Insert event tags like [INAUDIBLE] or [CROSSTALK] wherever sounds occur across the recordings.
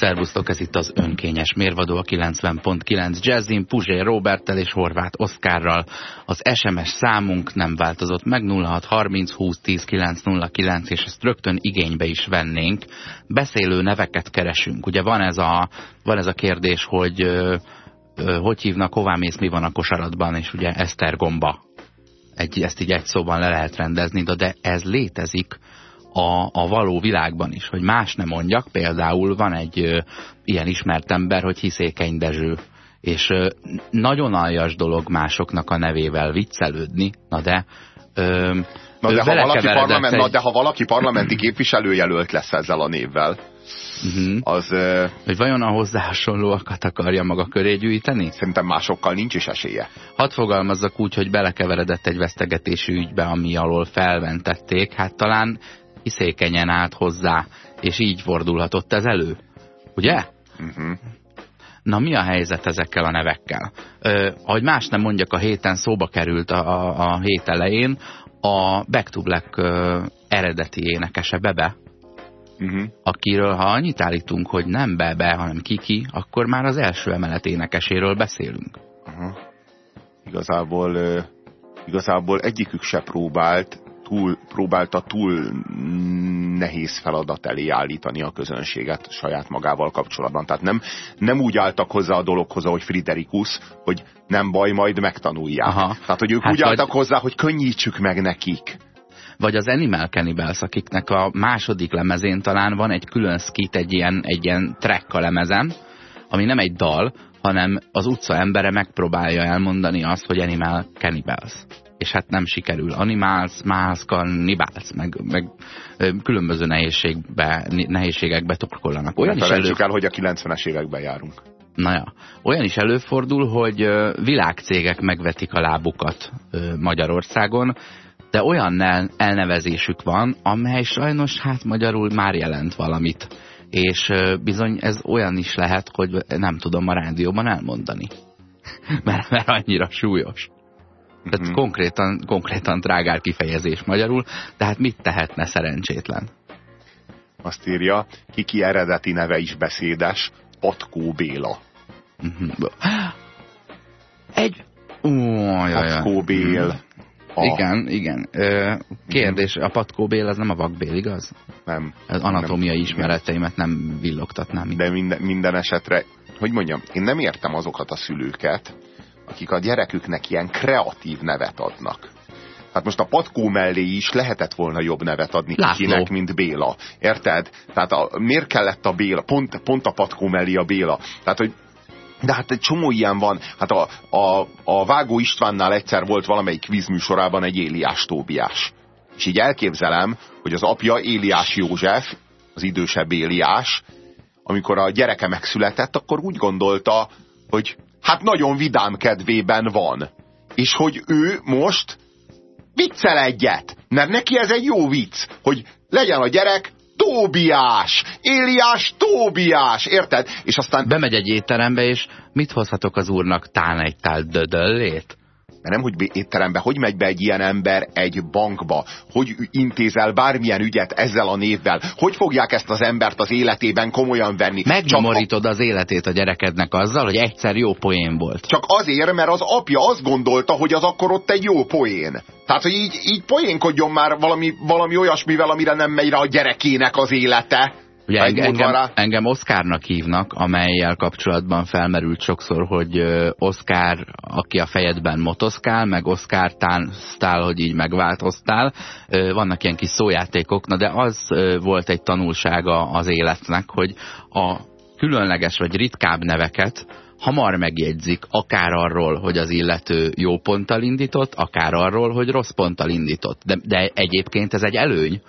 Szervusztok, ez itt az önkényes mérvadó a 90.9 Jazzin, Puzsé Roberttel és Horváth Oszkárral. Az SMS számunk nem változott meg 0630 20 10 909, és ezt rögtön igénybe is vennénk. Beszélő neveket keresünk. Ugye van ez a, van ez a kérdés, hogy ö, ö, hogy hívnak, hová mész, mi van a kosaratban, és ugye Esztergomba. Egy, ezt így egy szóban le lehet rendezni, de, de ez létezik a, a való világban is, hogy más nem mondjak, például van egy ö, ilyen ismert ember, hogy Hiszékeny Dezső, és ö, nagyon aljas dolog másoknak a nevével viccelődni, na de ö, Na de, ha valaki parlament, egy... na de ha valaki parlamenti képviselőjelölt lesz ezzel a névvel, uh-huh. az... Uh, hogy vajon a hozzá hasonlóakat akarja maga köré gyűjteni? Szerintem másokkal nincs is esélye. Hadd fogalmazzak úgy, hogy belekeveredett egy vesztegetési ügybe, ami alól felventették. Hát talán hiszékenyen állt hozzá, és így fordulhatott ez elő. Ugye? Uh-huh. Na mi a helyzet ezekkel a nevekkel? Ö, ahogy más nem mondjak, a héten szóba került a, a, a hét elején a Back to Black ö, eredeti énekese Bebe, uh-huh. akiről ha annyit állítunk, hogy nem Bebe, hanem Kiki, akkor már az első emelet énekeséről beszélünk. Uh-huh. Igazából, uh, igazából egyikük se próbált túl, próbálta túl nehéz feladat elé állítani a közönséget saját magával kapcsolatban. Tehát nem, nem úgy álltak hozzá a dologhoz, ahogy Friderikus, hogy nem baj, majd megtanulják. Aha. Tehát, hogy ők hát úgy álltak vagy... hozzá, hogy könnyítsük meg nekik. Vagy az Animal Cannibals, akiknek a második lemezén talán van egy külön skit, egy ilyen, egy ilyen track a lemezen, ami nem egy dal, hanem az utca embere megpróbálja elmondani azt, hogy Animal Cannibals és hát nem sikerül. Animals, Miles, Cannibals, meg, meg különböző nehézségbe, nehézségekbe torkollanak. Olyan is elő... el, hogy a 90-es években járunk. Na ja. Olyan is előfordul, hogy világcégek megvetik a lábukat Magyarországon, de olyan elnevezésük van, amely sajnos hát magyarul már jelent valamit. És bizony ez olyan is lehet, hogy nem tudom a rádióban elmondani. [LAUGHS] mert, mert annyira súlyos. Tehát uh-huh. konkrétan, konkrétan trágár kifejezés magyarul, tehát mit tehetne szerencsétlen? Azt írja, kiki eredeti neve is beszédes, Patkó Béla. Uh-huh. Egy... Ó, Patkó Bél. A... Igen, igen. Kérdés, a Patkó Bél az nem a vakbél, igaz? Nem. Az anatómiai nem, ismereteimet nem villogtatnám. De minden, minden esetre, hogy mondjam, én nem értem azokat a szülőket, akik a gyereküknek ilyen kreatív nevet adnak. Hát most a patkó mellé is lehetett volna jobb nevet adni László. kikinek, mint Béla. Érted? Tehát a, miért kellett a Béla? Pont, pont a patkó mellé a Béla. Tehát, hogy de hát egy csomó ilyen van. Hát a, a, a Vágó Istvánnál egyszer volt valamelyik kvízműsorában egy Éliás Tóbiás. És így elképzelem, hogy az apja Éliás József, az idősebb Éliás, amikor a gyereke megszületett, akkor úgy gondolta, hogy hát nagyon vidám kedvében van. És hogy ő most viccel egyet. Mert neki ez egy jó vicc, hogy legyen a gyerek Tóbiás, Éliás Tóbiás, érted? És aztán... Bemegy egy étterembe, és mit hozhatok az úrnak? Tán egy tál dödöllét? Mert nem, hogy étterembe, hogy megy be egy ilyen ember egy bankba, hogy intézel bármilyen ügyet ezzel a névvel, hogy fogják ezt az embert az életében komolyan venni. Megnyomorítod az életét a gyerekednek azzal, hogy egyszer jó poén volt. Csak azért, mert az apja azt gondolta, hogy az akkor ott egy jó poén. Tehát, hogy így, így poénkodjon már valami, valami olyasmivel, amire nem megy rá a gyerekének az élete. Ugye engem, engem Oszkárnak hívnak, amelyel kapcsolatban felmerült sokszor, hogy Oszkár, aki a fejedben motoszkál, meg Oszkár tánztál, hogy így megváltoztál. Vannak ilyen kis szójátékok, na de az volt egy tanulsága az életnek, hogy a különleges vagy ritkább neveket hamar megjegyzik, akár arról, hogy az illető jó ponttal indított, akár arról, hogy rossz ponttal indított. De, de egyébként ez egy előny.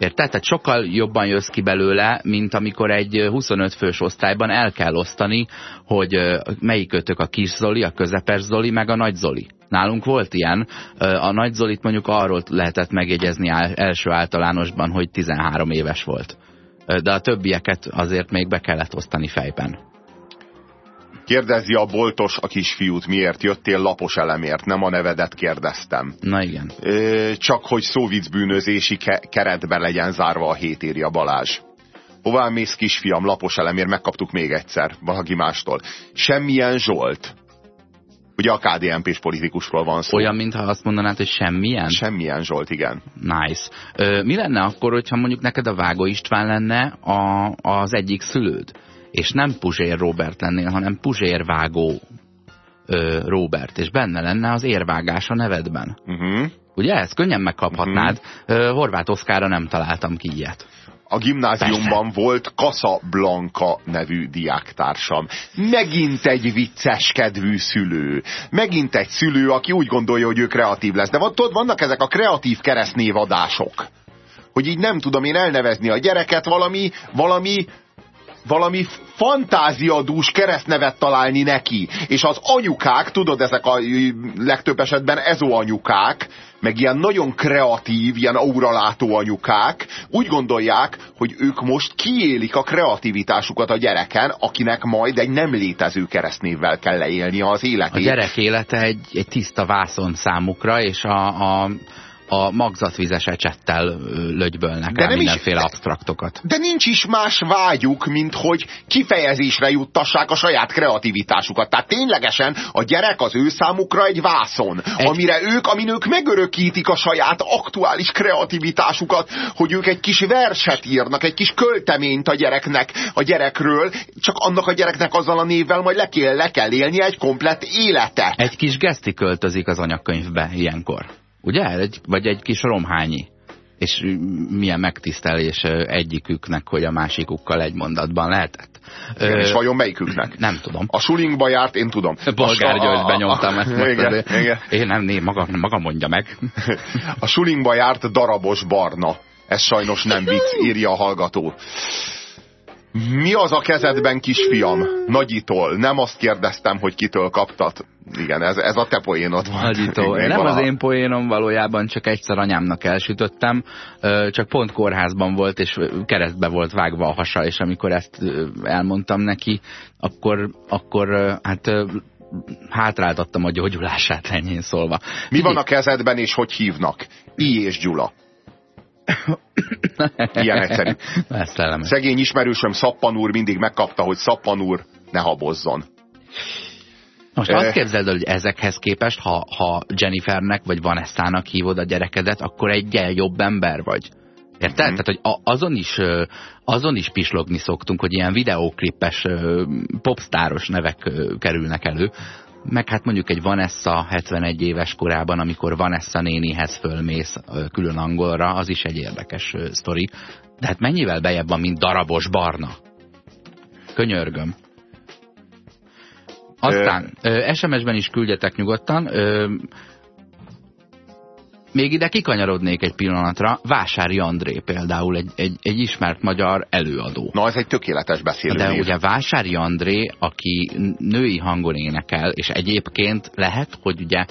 Érted? Tehát sokkal jobban jössz ki belőle, mint amikor egy 25 fős osztályban el kell osztani, hogy melyik ötök a kis Zoli, a közepes Zoli, meg a nagy Zoli. Nálunk volt ilyen. A nagy Zolit mondjuk arról lehetett megjegyezni első általánosban, hogy 13 éves volt. De a többieket azért még be kellett osztani fejben. Kérdezi a boltos a kisfiút, miért jöttél lapos elemért, nem a nevedet kérdeztem. Na igen. Csak hogy szóvicbűnözési ke keretbe legyen zárva a hét írja Balázs. Hová mész kisfiam, lapos elemért, megkaptuk még egyszer, valaki mástól. Semmilyen Zsolt. Ugye a KDNP-s politikusról van szó. Olyan, mintha azt mondanád, hogy semmilyen? Semmilyen Zsolt, igen. Nice. Ö, mi lenne akkor, hogyha mondjuk neked a Vágó István lenne a, az egyik szülőd? És nem Puzsér Robert lennél, hanem Puzsér Vágó ö, Robert, és benne lenne az érvágás a nevedben. Uh mhm. -huh. Ugye ezt könnyen megkaphatnád. Uh -huh. Horváth Oszkára nem találtam ki ilyet. A gimnáziumban Persze. volt Blanka nevű diáktársam. Megint egy vicces kedvű szülő. Megint egy szülő, aki úgy gondolja, hogy ő kreatív lesz. De tudod, vannak ezek a kreatív keresztnévadások. Hogy így nem tudom én elnevezni a gyereket valami, valami valami fantáziadús keresztnevet találni neki. És az anyukák, tudod, ezek a legtöbb esetben ezó anyukák, meg ilyen nagyon kreatív, ilyen auralátó anyukák úgy gondolják, hogy ők most kiélik a kreativitásukat a gyereken, akinek majd egy nem létező keresztnévvel kell leélni az életét. A gyerek élete egy, egy tiszta vászon számukra, és a, a a magzatvizes ecsettel lögybölnek de el mindenféle is, abstraktokat. De nincs is más vágyuk, mint hogy kifejezésre juttassák a saját kreativitásukat. Tehát ténylegesen a gyerek az ő számukra egy vászon, egy... amire ők, amin ők megörökítik a saját aktuális kreativitásukat, hogy ők egy kis verset írnak, egy kis költeményt a gyereknek, a gyerekről, csak annak a gyereknek azzal a névvel majd le kell, le kell élni egy komplett életet. Egy kis geszti költözik az anyakönyvbe ilyenkor. Ugye? Egy, vagy egy kis romhányi. És milyen megtisztelés egyiküknek, hogy a másikukkal egy mondatban lehetett. Igen, és vajon melyiküknek? Nem tudom. A sulingba járt, én tudom. Bolgár György benyomtam ezt. Igen, igen. Én nem, né, maga, maga mondja meg. A sulingba járt darabos barna. Ez sajnos nem vicc, írja a hallgató. Mi az a kezedben, kisfiam? Nagyitól. Nem azt kérdeztem, hogy kitől kaptat. Igen, ez, ez a te poénod volt. Nagyitól. Nem valaha. az én poénom valójában, csak egyszer anyámnak elsütöttem. Csak pont kórházban volt, és keresztbe volt vágva a hasa, és amikor ezt elmondtam neki, akkor, akkor hát hátráltattam a gyógyulását, ennyi szólva. Mi van a kezedben, és hogy hívnak? I és Gyula. Ilyen egyszerű. [LAUGHS] Szegény ismerősöm Szappan úr mindig megkapta, hogy Szappan úr ne habozzon. Most azt képzeld, hogy ezekhez képest, ha, ha Jennifernek vagy Vanessa-nak hívod a gyerekedet, akkor egy jobb ember vagy. Érted? Mm. Tehát, hogy azon is, azon is pislogni szoktunk, hogy ilyen videóklippes, popstáros nevek kerülnek elő meg hát mondjuk egy Vanessa 71 éves korában, amikor Vanessa nénihez fölmész külön angolra, az is egy érdekes sztori. De hát mennyivel bejebb van, mint darabos barna? Könyörgöm. Aztán SMS-ben is küldjetek nyugodtan. Még ide kikanyarodnék egy pillanatra. Vásári André például egy, egy, egy ismert magyar előadó. Na, ez egy tökéletes beszélő. De ugye Vásári André, aki női hangon énekel, és egyébként lehet, hogy ugye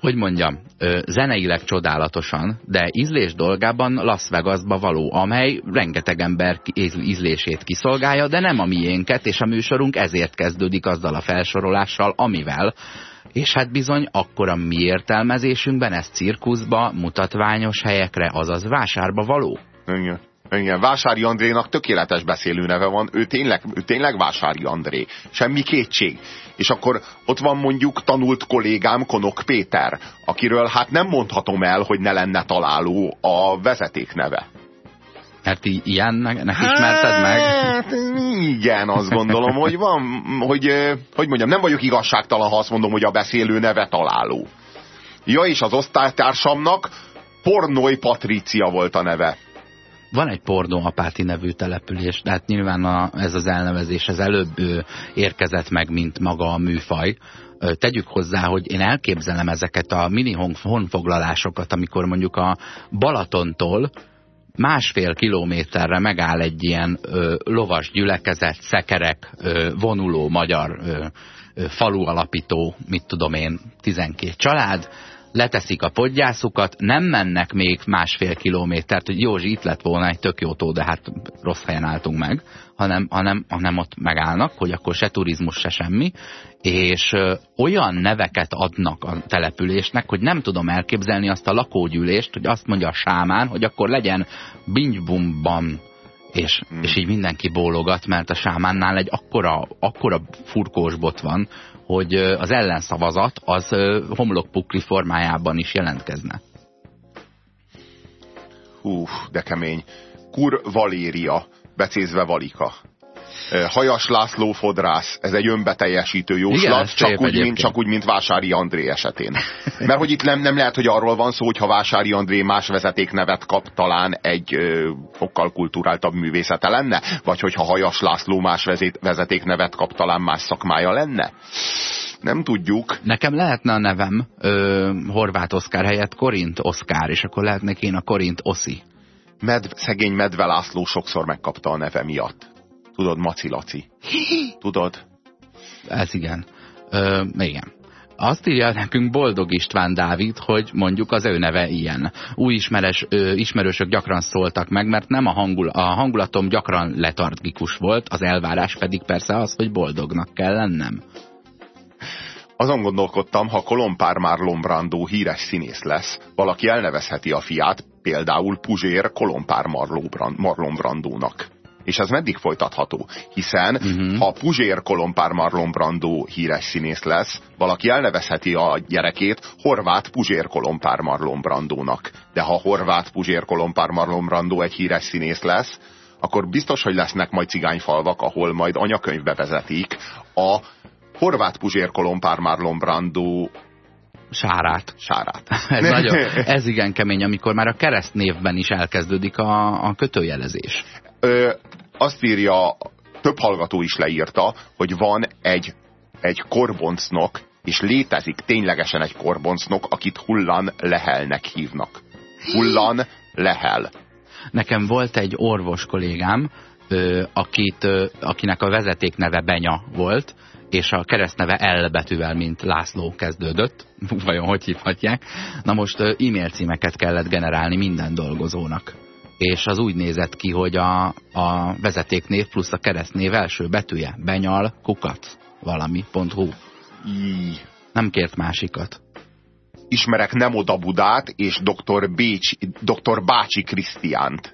hogy mondjam, zeneileg csodálatosan, de ízlés dolgában Las Vegasba való, amely rengeteg ember ízlését kiszolgálja, de nem a miénket, és a műsorunk ezért kezdődik azzal a felsorolással, amivel és hát bizony, akkor a mi értelmezésünkben ez cirkuszba, mutatványos helyekre, azaz vásárba való. Igen. Igen, Vásári Andrénak tökéletes beszélő neve van, ő tényleg, ő tényleg Vásári André, semmi kétség. És akkor ott van mondjuk tanult kollégám Konok Péter, akiről hát nem mondhatom el, hogy ne lenne találó a vezeték neve. Mert ilyennek ismerted meg? Hát, igen, azt gondolom, hogy van, hogy, hogy mondjam, nem vagyok igazságtalan, ha azt mondom, hogy a beszélő neve találó. Ja, és az osztálytársamnak Pornoy Patricia volt a neve. Van egy Pornóapáti nevű település, tehát nyilván a, ez az elnevezés ez előbb érkezett meg, mint maga a műfaj. Ö, tegyük hozzá, hogy én elképzelem ezeket a mini honfoglalásokat, amikor mondjuk a Balatontól másfél kilométerre megáll egy ilyen ö, lovas gyülekezet, szekerek, ö, vonuló magyar ö, falu alapító, mit tudom én, 12 család, leteszik a podgyászukat, nem mennek még másfél kilométert, hogy Józsi itt lett volna egy tök jó tó, de hát rossz helyen álltunk meg, hanem, hanem, hanem ott megállnak, hogy akkor se turizmus, se semmi, és olyan neveket adnak a településnek, hogy nem tudom elképzelni azt a lakógyűlést, hogy azt mondja a sámán, hogy akkor legyen bingbumban és, hmm. és így mindenki bólogat, mert a sámánnál egy akkora, akkora furkós bot van, hogy az ellenszavazat az homlokpukli formájában is jelentkezne. Hú, de kemény. Kur Valéria, becézve Valika. Hajas László fodrász, ez egy önbeteljesítő jóslat, Igen, csak, úgy, mint, csak úgy, mint Vásári André esetén. Mert hogy itt nem, nem lehet, hogy arról van szó, hogy ha Vásári André más vezetéknevet kap, talán egy ö, fokkal kulturáltabb művészete lenne? Vagy hogyha Hajas László más vezetéknevet kap, talán más szakmája lenne? Nem tudjuk. Nekem lehetne a nevem ö, Horváth Oszkár helyett Korint Oszkár, és akkor lehetnek én a Korint Oszi. Med, szegény Medve László sokszor megkapta a neve miatt. Tudod, Maci Laci. [LAUGHS] Tudod? Ez igen. Ö, igen. Azt írja nekünk Boldog István Dávid, hogy mondjuk az ő neve ilyen. Új ismeres, ö, ismerősök gyakran szóltak meg, mert nem a, hangul, a hangulatom gyakran letargikus volt, az elvárás pedig persze az, hogy boldognak kell lennem. Azon gondolkodtam, ha Kolompár Marlon Brando híres színész lesz, valaki elnevezheti a fiát, például Puzsér Kolompár Marlon Brandónak és ez meddig folytatható? Hiszen uh-huh. ha Puzsér Kolompár Marlon Brando híres színész lesz, valaki elnevezheti a gyerekét Horvát Puzsér Kolompár Marlon Brandónak. De ha Horvát Puzsér Kolompár Marlon Brando egy híres színész lesz, akkor biztos, hogy lesznek majd cigányfalvak, ahol majd anyakönyvbe vezetik a Horvát Puzsér Kolompár Marlon Brando Sárát. Sárát. [LAUGHS] ez, nagyon, ez igen kemény, amikor már a keresztnévben is elkezdődik a, a kötőjelezés. Ö, azt írja, több hallgató is leírta, hogy van egy, egy korboncnok, és létezik ténylegesen egy korboncnok, akit Hullan Lehelnek hívnak. Hullan Lehel. Nekem volt egy orvos kollégám, ö, akit, ö, akinek a vezetékneve Benya volt, és a keresztneve L betűvel, mint László kezdődött. [LAUGHS] Vajon hogy hívhatják? Na most e-mail címeket kellett generálni minden dolgozónak és az úgy nézett ki, hogy a, a vezetéknév plusz a keresztnév első betűje, benyal, kukat, valami.hu. Nem kért másikat. Ismerek nem oda Budát és dr. Bécs, dr. Bácsi Krisztiánt.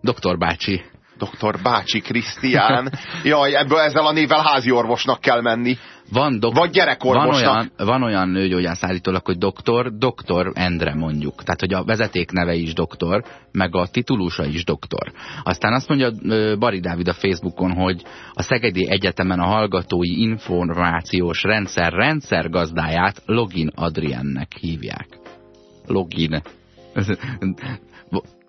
Dr. Bácsi. Dr. Bácsi Krisztián. Jaj, ebből ezzel a névvel házi orvosnak kell menni. Van dok- Vagy gyerekorvosnak. Van olyan, van olyan nőgyógyász állítólag, hogy doktor, doktor Endre mondjuk. Tehát, hogy a vezeték neve is doktor, meg a titulusa is doktor. Aztán azt mondja Bari Dávid a Facebookon, hogy a Szegedi Egyetemen a hallgatói információs rendszer rendszergazdáját Login Adriennek hívják. Login.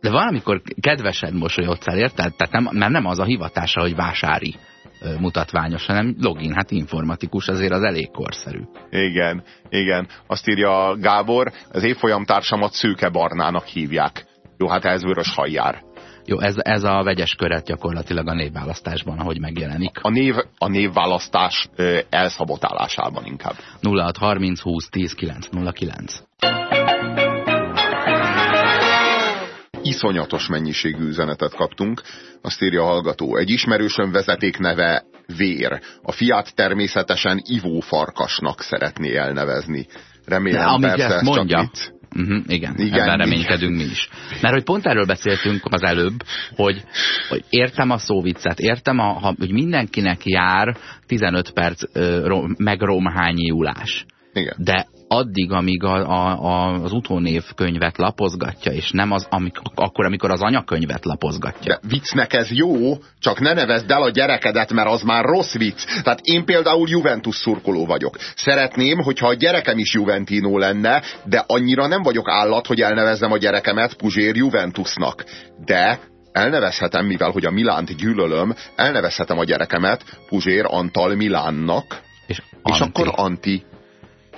De valamikor kedvesen mosolyodsz el, érted? Tehát nem, mert nem az a hivatása, hogy vásári mutatványos, hanem login, hát informatikus, azért az elég korszerű. Igen, igen. Azt írja Gábor, az évfolyam társamat Szőke Barnának hívják. Jó, hát ez vörös hajjár. Jó, ez, ez a vegyes köret gyakorlatilag a névválasztásban, ahogy megjelenik. A, név, a névválasztás ö, elszabotálásában inkább. 0630 20 10 909 iszonyatos mennyiségű üzenetet kaptunk. Azt írja a hallgató. Egy ismerősön vezeték neve Vér. A fiát természetesen Ivó Farkasnak szeretné elnevezni. Remélem, De, persze, ezt mondja. csak vicc. Uh -huh, igen, igen, ebben reménykedünk mi is. Mert hogy pont erről beszéltünk az előbb, hogy, hogy értem a szóviccet, értem, a, ha, hogy mindenkinek jár 15 perc uh, megromhányiulás. Igen. De addig, amíg a, a, a, az utónév könyvet lapozgatja, és nem az, amikor, akkor, amikor az anyakönyvet lapozgatja. De viccnek ez jó, csak ne nevezd el a gyerekedet, mert az már rossz vicc. Tehát én például Juventus szurkoló vagyok. Szeretném, hogyha a gyerekem is Juventino lenne, de annyira nem vagyok állat, hogy elnevezzem a gyerekemet Puzsér Juventusnak. De elnevezhetem, mivel hogy a Milánt gyűlölöm, elnevezhetem a gyerekemet Puzsér Antal Milánnak, és, és akkor Anti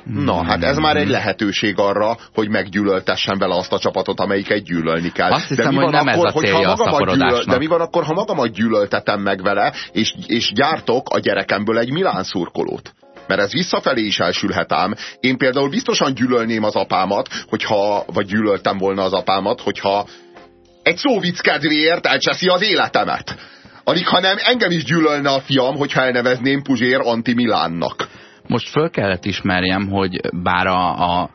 Na, hát ez már egy lehetőség arra, hogy meggyűlöltessen vele azt a csapatot, amelyiket gyűlölni kell. Azt hiszem, de mi van hogy nem akkor, ez a célja a gyűlöl, De mi van akkor, ha magamat gyűlöltetem meg vele, és, és gyártok a gyerekemből egy Milán szurkolót? mert ez visszafelé is elsülhet ám. Én például biztosan gyűlölném az apámat, hogyha, vagy gyűlöltem volna az apámat, hogyha egy szóvic kedvéért elcseszi az életemet. Alig, hanem engem is gyűlölne a fiam, hogyha elnevezném Puzsér anti-Milánnak. Most föl kellett ismerjem, hogy bár a, a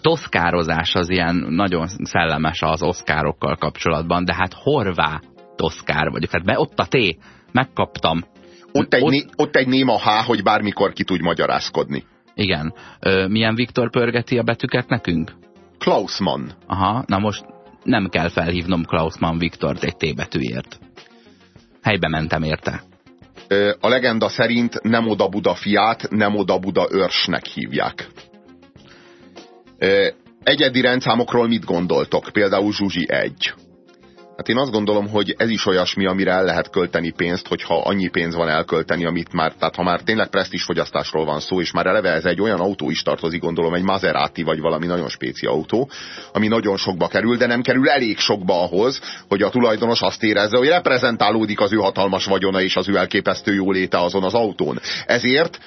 toszkározás az ilyen nagyon szellemes az oszkárokkal kapcsolatban, de hát horvá toszkár vagyok. Tehát be ott a T, megkaptam. Ott egy, ott... Né, ott egy néma H, hogy bármikor ki tudj magyarázkodni. Igen. Ö, milyen Viktor pörgeti a betűket nekünk? Klausmann. Aha, na most nem kell felhívnom Klausmann Viktort egy T betűért. Helybe mentem érte a legenda szerint nem oda Buda fiát, nem oda Buda őrsnek hívják. Egyedi rendszámokról mit gondoltok? Például Zsuzsi 1. Hát én azt gondolom, hogy ez is olyasmi, amire el lehet költeni pénzt, hogyha annyi pénz van elkölteni, amit már, tehát ha már tényleg presztis fogyasztásról van szó, és már eleve ez egy olyan autó is tartozik, gondolom, egy Maserati vagy valami nagyon spéci autó, ami nagyon sokba kerül, de nem kerül elég sokba ahhoz, hogy a tulajdonos azt érezze, hogy reprezentálódik az ő hatalmas vagyona és az ő elképesztő jóléte azon az autón. Ezért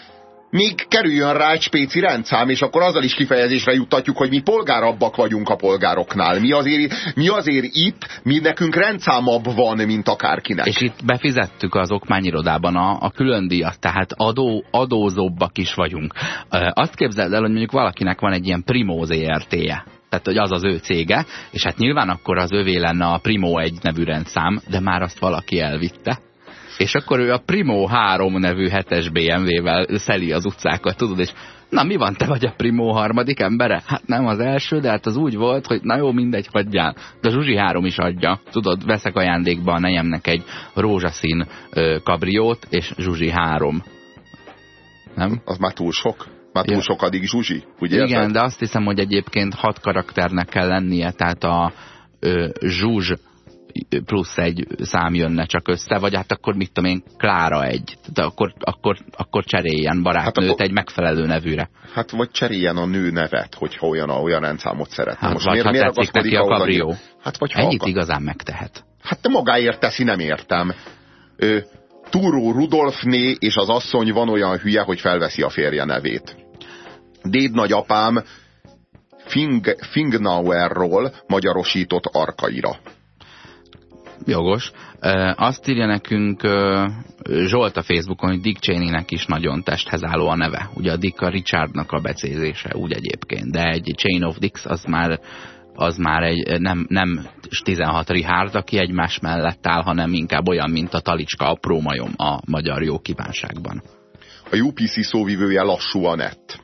még kerüljön rá egy spéci rendszám, és akkor azzal is kifejezésre juttatjuk, hogy mi polgárabbak vagyunk a polgároknál. Mi azért, mi azért itt, mi nekünk rendszámabb van, mint akárkinek. És itt befizettük az okmányirodában a, a külön díjat, tehát adó, adózóbbak is vagyunk. Azt képzeld el, hogy mondjuk valakinek van egy ilyen Primo ZRT-je tehát hogy az az ő cége, és hát nyilván akkor az övé lenne a Primo egy nevű rendszám, de már azt valaki elvitte és akkor ő a Primo 3 nevű 7-es BMW-vel szeli az utcákat, tudod, és na mi van, te vagy a Primo harmadik embere? Hát nem az első, de hát az úgy volt, hogy na jó, mindegy, hagyjál. De Zsuzsi 3 is adja, tudod, veszek ajándékba a nejemnek egy rózsaszín ö, kabriót, és Zsuzsi 3. Nem? Az már túl sok. Már túl sok addig Zsuzsi, ugye? Igen, érted? de azt hiszem, hogy egyébként hat karakternek kell lennie, tehát a ö, Zsuzs plusz egy szám jönne csak össze, vagy hát akkor mit tudom én, Klára egy. De akkor, akkor, akkor cseréljen barátnőt hát egy megfelelő nevűre. Hát vagy cseréljen a nő nevet, hogyha olyan, olyan rendszámot szeretne. Hát Most vagy miért, ha miért tetszik neki a kabrió. Hát vagy Ennyit ha igazán megtehet. Hát te magáért teszi, nem értem. Ö, Túró Rudolfné és az asszony van olyan hülye, hogy felveszi a férje nevét. Déd nagyapám Fing, Fingnauerról magyarosított arkaira. Jogos. Azt írja nekünk Zsolt a Facebookon, hogy Dick Cheney-nek is nagyon testhez álló a neve. Ugye a Dick a Richardnak a becézése, úgy egyébként. De egy Chain of Dicks az már az már egy nem, nem 16 Richard, aki egymás mellett áll, hanem inkább olyan, mint a talicska a prómajom a magyar jó kívánságban. A UPC szóvivője lassú a net.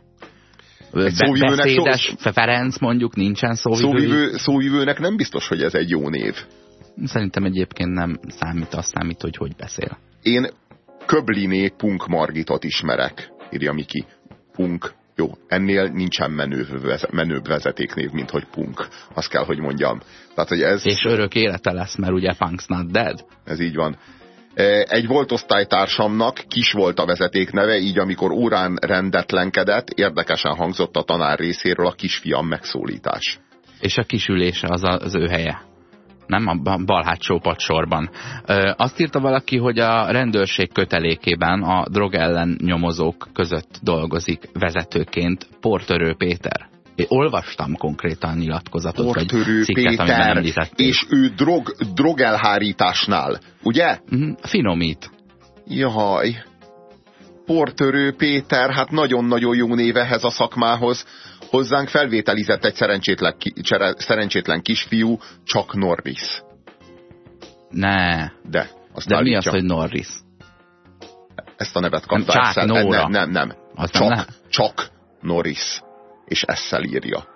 Egy szóvivőnek Beszédes szó... Ferenc mondjuk nincsen szóvivő. Szóvivő, szóvivőnek nem biztos, hogy ez egy jó név. Szerintem egyébként nem számít, azt számít, hogy hogy beszél. Én Köbliné Punk Margitot ismerek, írja Miki. Punk. Jó, ennél nincsen menőbb, menőbb vezetéknév, mint hogy Punk. Azt kell, hogy mondjam. Tehát, hogy ez... És örök élete lesz, mert ugye Punk's not dead. Ez így van. E, egy volt osztálytársamnak kis volt a vezetékneve, így amikor órán rendetlenkedett, érdekesen hangzott a tanár részéről a kisfiam megszólítás. És a kisülése az az ő helye nem a bal hátsó padsorban. Azt írta valaki, hogy a rendőrség kötelékében a drog ellen nyomozók között dolgozik vezetőként Portörő Péter. Én olvastam konkrétan nyilatkozatot, Portörő vagy cikket, Péter, és ő drog, drogelhárításnál, ugye? Mm, finomít. Jaj. Portörő Péter, hát nagyon-nagyon jó név ehhez a szakmához Hozzánk felvételizett egy szerencsétlen, csere, szerencsétlen kisfiú, csak Norris. Ne. De. Azt De állítja. mi az, hogy Norris? Ezt a nevet kapta. Nem, csak Nóra. Nem, nem, nem. Az csak, nem csak Norris. és esszel írja.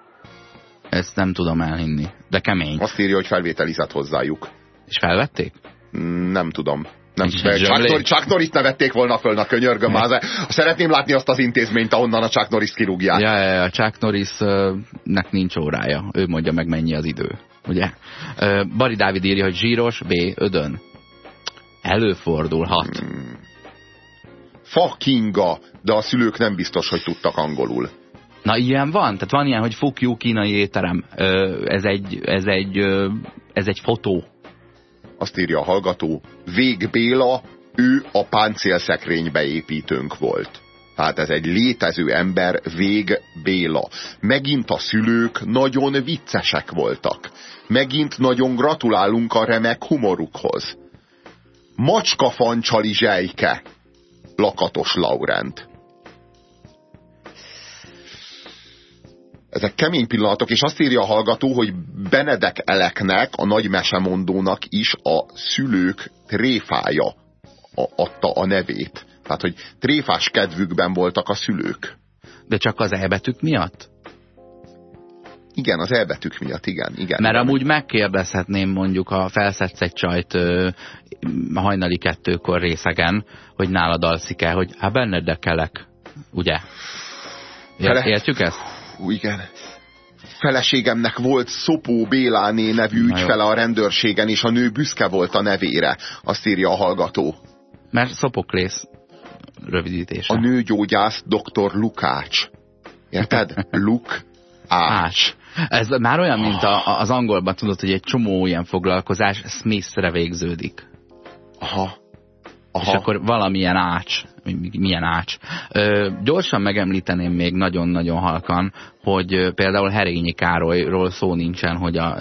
Ezt nem tudom elhinni, de kemény. Azt írja, hogy felvételizett hozzájuk. És felvették? Nem tudom. Nem, Chuck, Chuck Norris ne vették volna föl, a könyörgöm. Ja. Szeretném látni azt az intézményt, ahonnan a Chuck Norris kirúgják. Ja, ja, ja, Chuck Norrisnek nincs órája. Ő mondja meg, mennyi az idő. Ugye? Bari Dávid írja, hogy zsíros, B. Ödön. Előfordulhat. Hmm. Fa kinga, de a szülők nem biztos, hogy tudtak angolul. Na, ilyen van? Tehát van ilyen, hogy fuck you kínai étterem. Ez egy, ez egy, ez egy fotó azt írja a hallgató, Vég Béla, ő a páncélszekrénybe építőnk volt. Tehát ez egy létező ember, Vég Béla. Megint a szülők nagyon viccesek voltak. Megint nagyon gratulálunk a remek humorukhoz. Macska fancsali zsejke, Lakatos Laurent. Ezek kemény pillanatok, és azt írja a hallgató, hogy Benedek Eleknek, a nagy mesemondónak is a szülők tréfája adta a nevét. Tehát, hogy tréfás kedvükben voltak a szülők. De csak az elbetűk miatt? Igen, az elbetűk miatt, igen. igen Mert igen. amúgy megkérdezhetném mondjuk, ha felszedsz egy csajt ö, hajnali kettőkor részegen, hogy nálad alszik-e, hogy hát benned kelek, ugye? Értjük ezt? Hú, igen. Feleségemnek volt Szopó Béláné nevű ügyfele a rendőrségen, és a nő büszke volt a nevére, azt írja a hallgató. Mert Szopoklész rövidítése. A nőgyógyász dr. Lukács. Érted? Luk Ács. Ez már olyan, mint a, az angolban tudod, hogy egy csomó ilyen foglalkozás Smith-re végződik. Aha. Aha. És akkor valamilyen ács, milyen ács. Ö, gyorsan megemlíteném még nagyon-nagyon halkan, hogy például Herényi Károlyról szó nincsen, hogy a,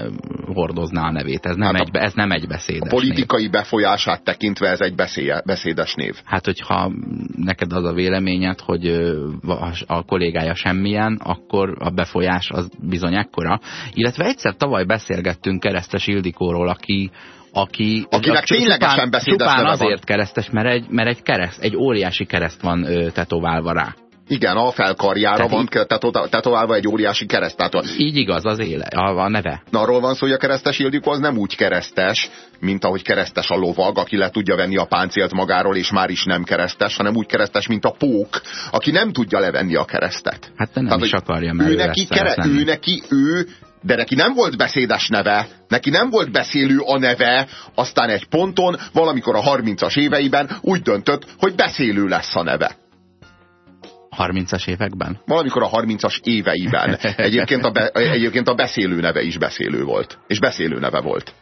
hordozná a nevét. Ez nem, hát egy, ez nem egy beszédes A politikai név. befolyását tekintve ez egy beszélye, beszédes név. Hát, hogyha neked az a véleményed, hogy a kollégája semmilyen, akkor a befolyás az bizony ekkora. Illetve egyszer tavaly beszélgettünk Keresztes Ildikóról, aki aki akinek ténylegesen beszédes csupán azért van. keresztes, mert egy, mert egy kereszt, egy óriási kereszt van ö, tetoválva rá. Igen, a felkarjára tehát van így, tetoválva egy óriási kereszt. Tehát a... Így igaz, az éle, a, a neve. Na, arról van szó, hogy a keresztes Ildikó az nem úgy keresztes, mint ahogy keresztes a lovag, aki le tudja venni a páncélt magáról, és már is nem keresztes, hanem úgy keresztes, mint a pók, aki nem tudja levenni a keresztet. Hát de nem Tehát, is akarja, mert ő, ő neki, kere, ő neki, ő de neki nem volt beszédes neve, neki nem volt beszélő a neve, aztán egy ponton, valamikor a 30-as éveiben úgy döntött, hogy beszélő lesz a neve. 30-as években? Valamikor a 30-as éveiben. [LAUGHS] Egyébként a, be, egyébként a beszélő neve is beszélő volt. És beszélő neve volt.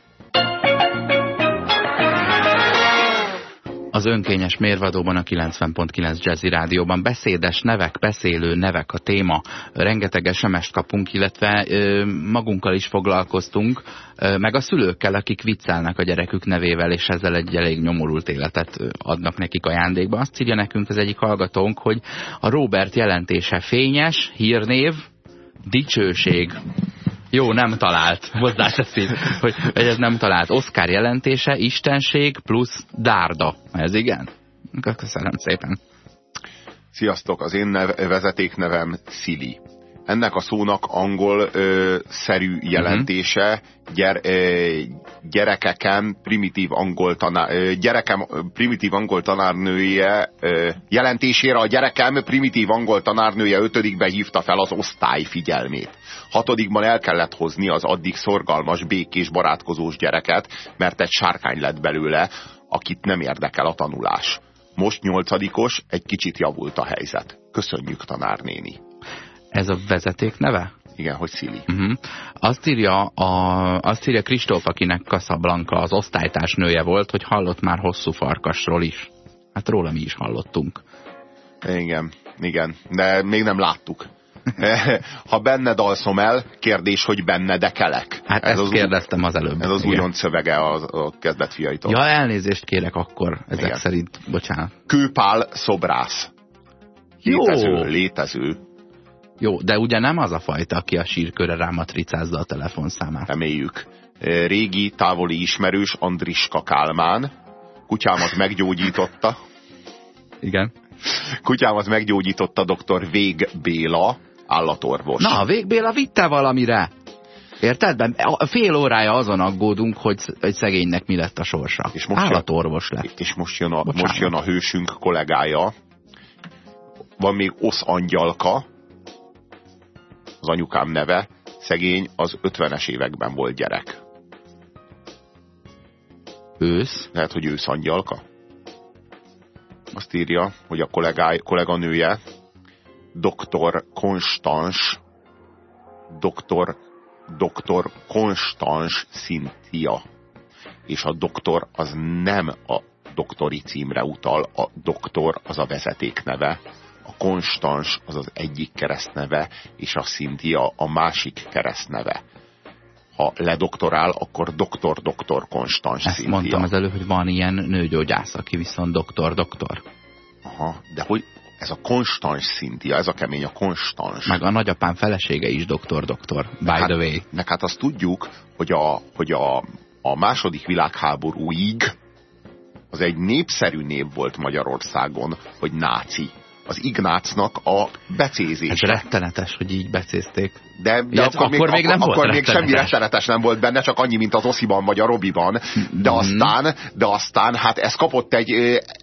Az önkényes mérvadóban a 90.9 Jazzy Rádióban beszédes nevek, beszélő nevek a téma. Rengeteg sms kapunk, illetve ö, magunkkal is foglalkoztunk, ö, meg a szülőkkel, akik viccelnek a gyerekük nevével, és ezzel egy elég nyomorult életet adnak nekik ajándékba. Azt írja nekünk az egyik hallgatónk, hogy a Robert jelentése fényes, hírnév, dicsőség. Jó, nem talált. Hozzáteszi, hogy, ez nem talált. Oscar jelentése, istenség plusz dárda. Ez igen? Köszönöm szépen. Sziasztok, az én nev, vezetéknevem Szili. Ennek a szónak angol-szerű jelentése gyer, ö, gyerekeken primitív angol tanár, ö, gyerekem primitív angol tanárnője ö, jelentésére a gyerekem primitív angol tanárnője ötödikbe hívta fel az osztály figyelmét. Hatodikban el kellett hozni az addig szorgalmas, békés, barátkozós gyereket, mert egy sárkány lett belőle, akit nem érdekel a tanulás. Most nyolcadikos, egy kicsit javult a helyzet. Köszönjük, tanárnéni. Ez a vezeték neve? Igen, hogy Szili. Uh -huh. Azt írja, a, azt írja Kristóf, akinek Casablanca az osztálytárs nője volt, hogy hallott már hosszú farkasról is. Hát róla mi is hallottunk. Igen, igen, de még nem láttuk. [LAUGHS] ha benned alszom el, kérdés, hogy benned-e kelek. Hát ez ezt az kérdeztem az előbb. Ez az újonc szövege a, a kezdet fiaitól. Ja, elnézést kérek akkor, ezek Igen. szerint, bocsánat. Kőpál szobrász. Létező, Jó. létező. Jó, de ugye nem az a fajta, aki a sírkörre rámatricázza a telefonszámát. Reméljük. Régi, távoli ismerős Andriska Kálmán kutyámat meggyógyította. Igen. Kutyámat meggyógyította dr. Vég Béla, állatorvos. Na, a végbéla vitte valamire. Érted? A fél órája azon aggódunk, hogy egy szegénynek mi lett a sorsa. És most Állatorvos jön, lett. És most jön, a, most jön a hősünk kollégája. Van még Osz Angyalka, az anyukám neve. Szegény az 50-es években volt gyerek. Ősz? Lehet, hogy ősz angyalka. Azt írja, hogy a kollégáj, kolléganője doktor Konstans doktor doktor Konstans Cynthia. És a doktor az nem a doktori címre utal, a doktor az a vezetékneve, a Konstans az az egyik keresztneve, és a Cynthia a másik keresztneve. Ha ledoktorál, akkor doktor-doktor Konstans Ezt Cynthia. mondtam az előbb, hogy van ilyen nőgyógyász, aki viszont doktor-doktor. Aha, de hogy ez a konstans szintia, ez a kemény, a konstans. Meg a nagyapám felesége is doktor-doktor, by hát, the way. Meg hát azt tudjuk, hogy a, hogy a, a második világháborúig az egy népszerű név volt Magyarországon, hogy náci az Ignácnak a becézés. Ez rettenetes, hogy így becézték. De, de akkor, akkor, még, nem akkor, volt akkor még semmi rettenetes nem volt benne, csak annyi, mint az Osziban vagy a Robiban. De mm. aztán, de aztán hát ez kapott egy,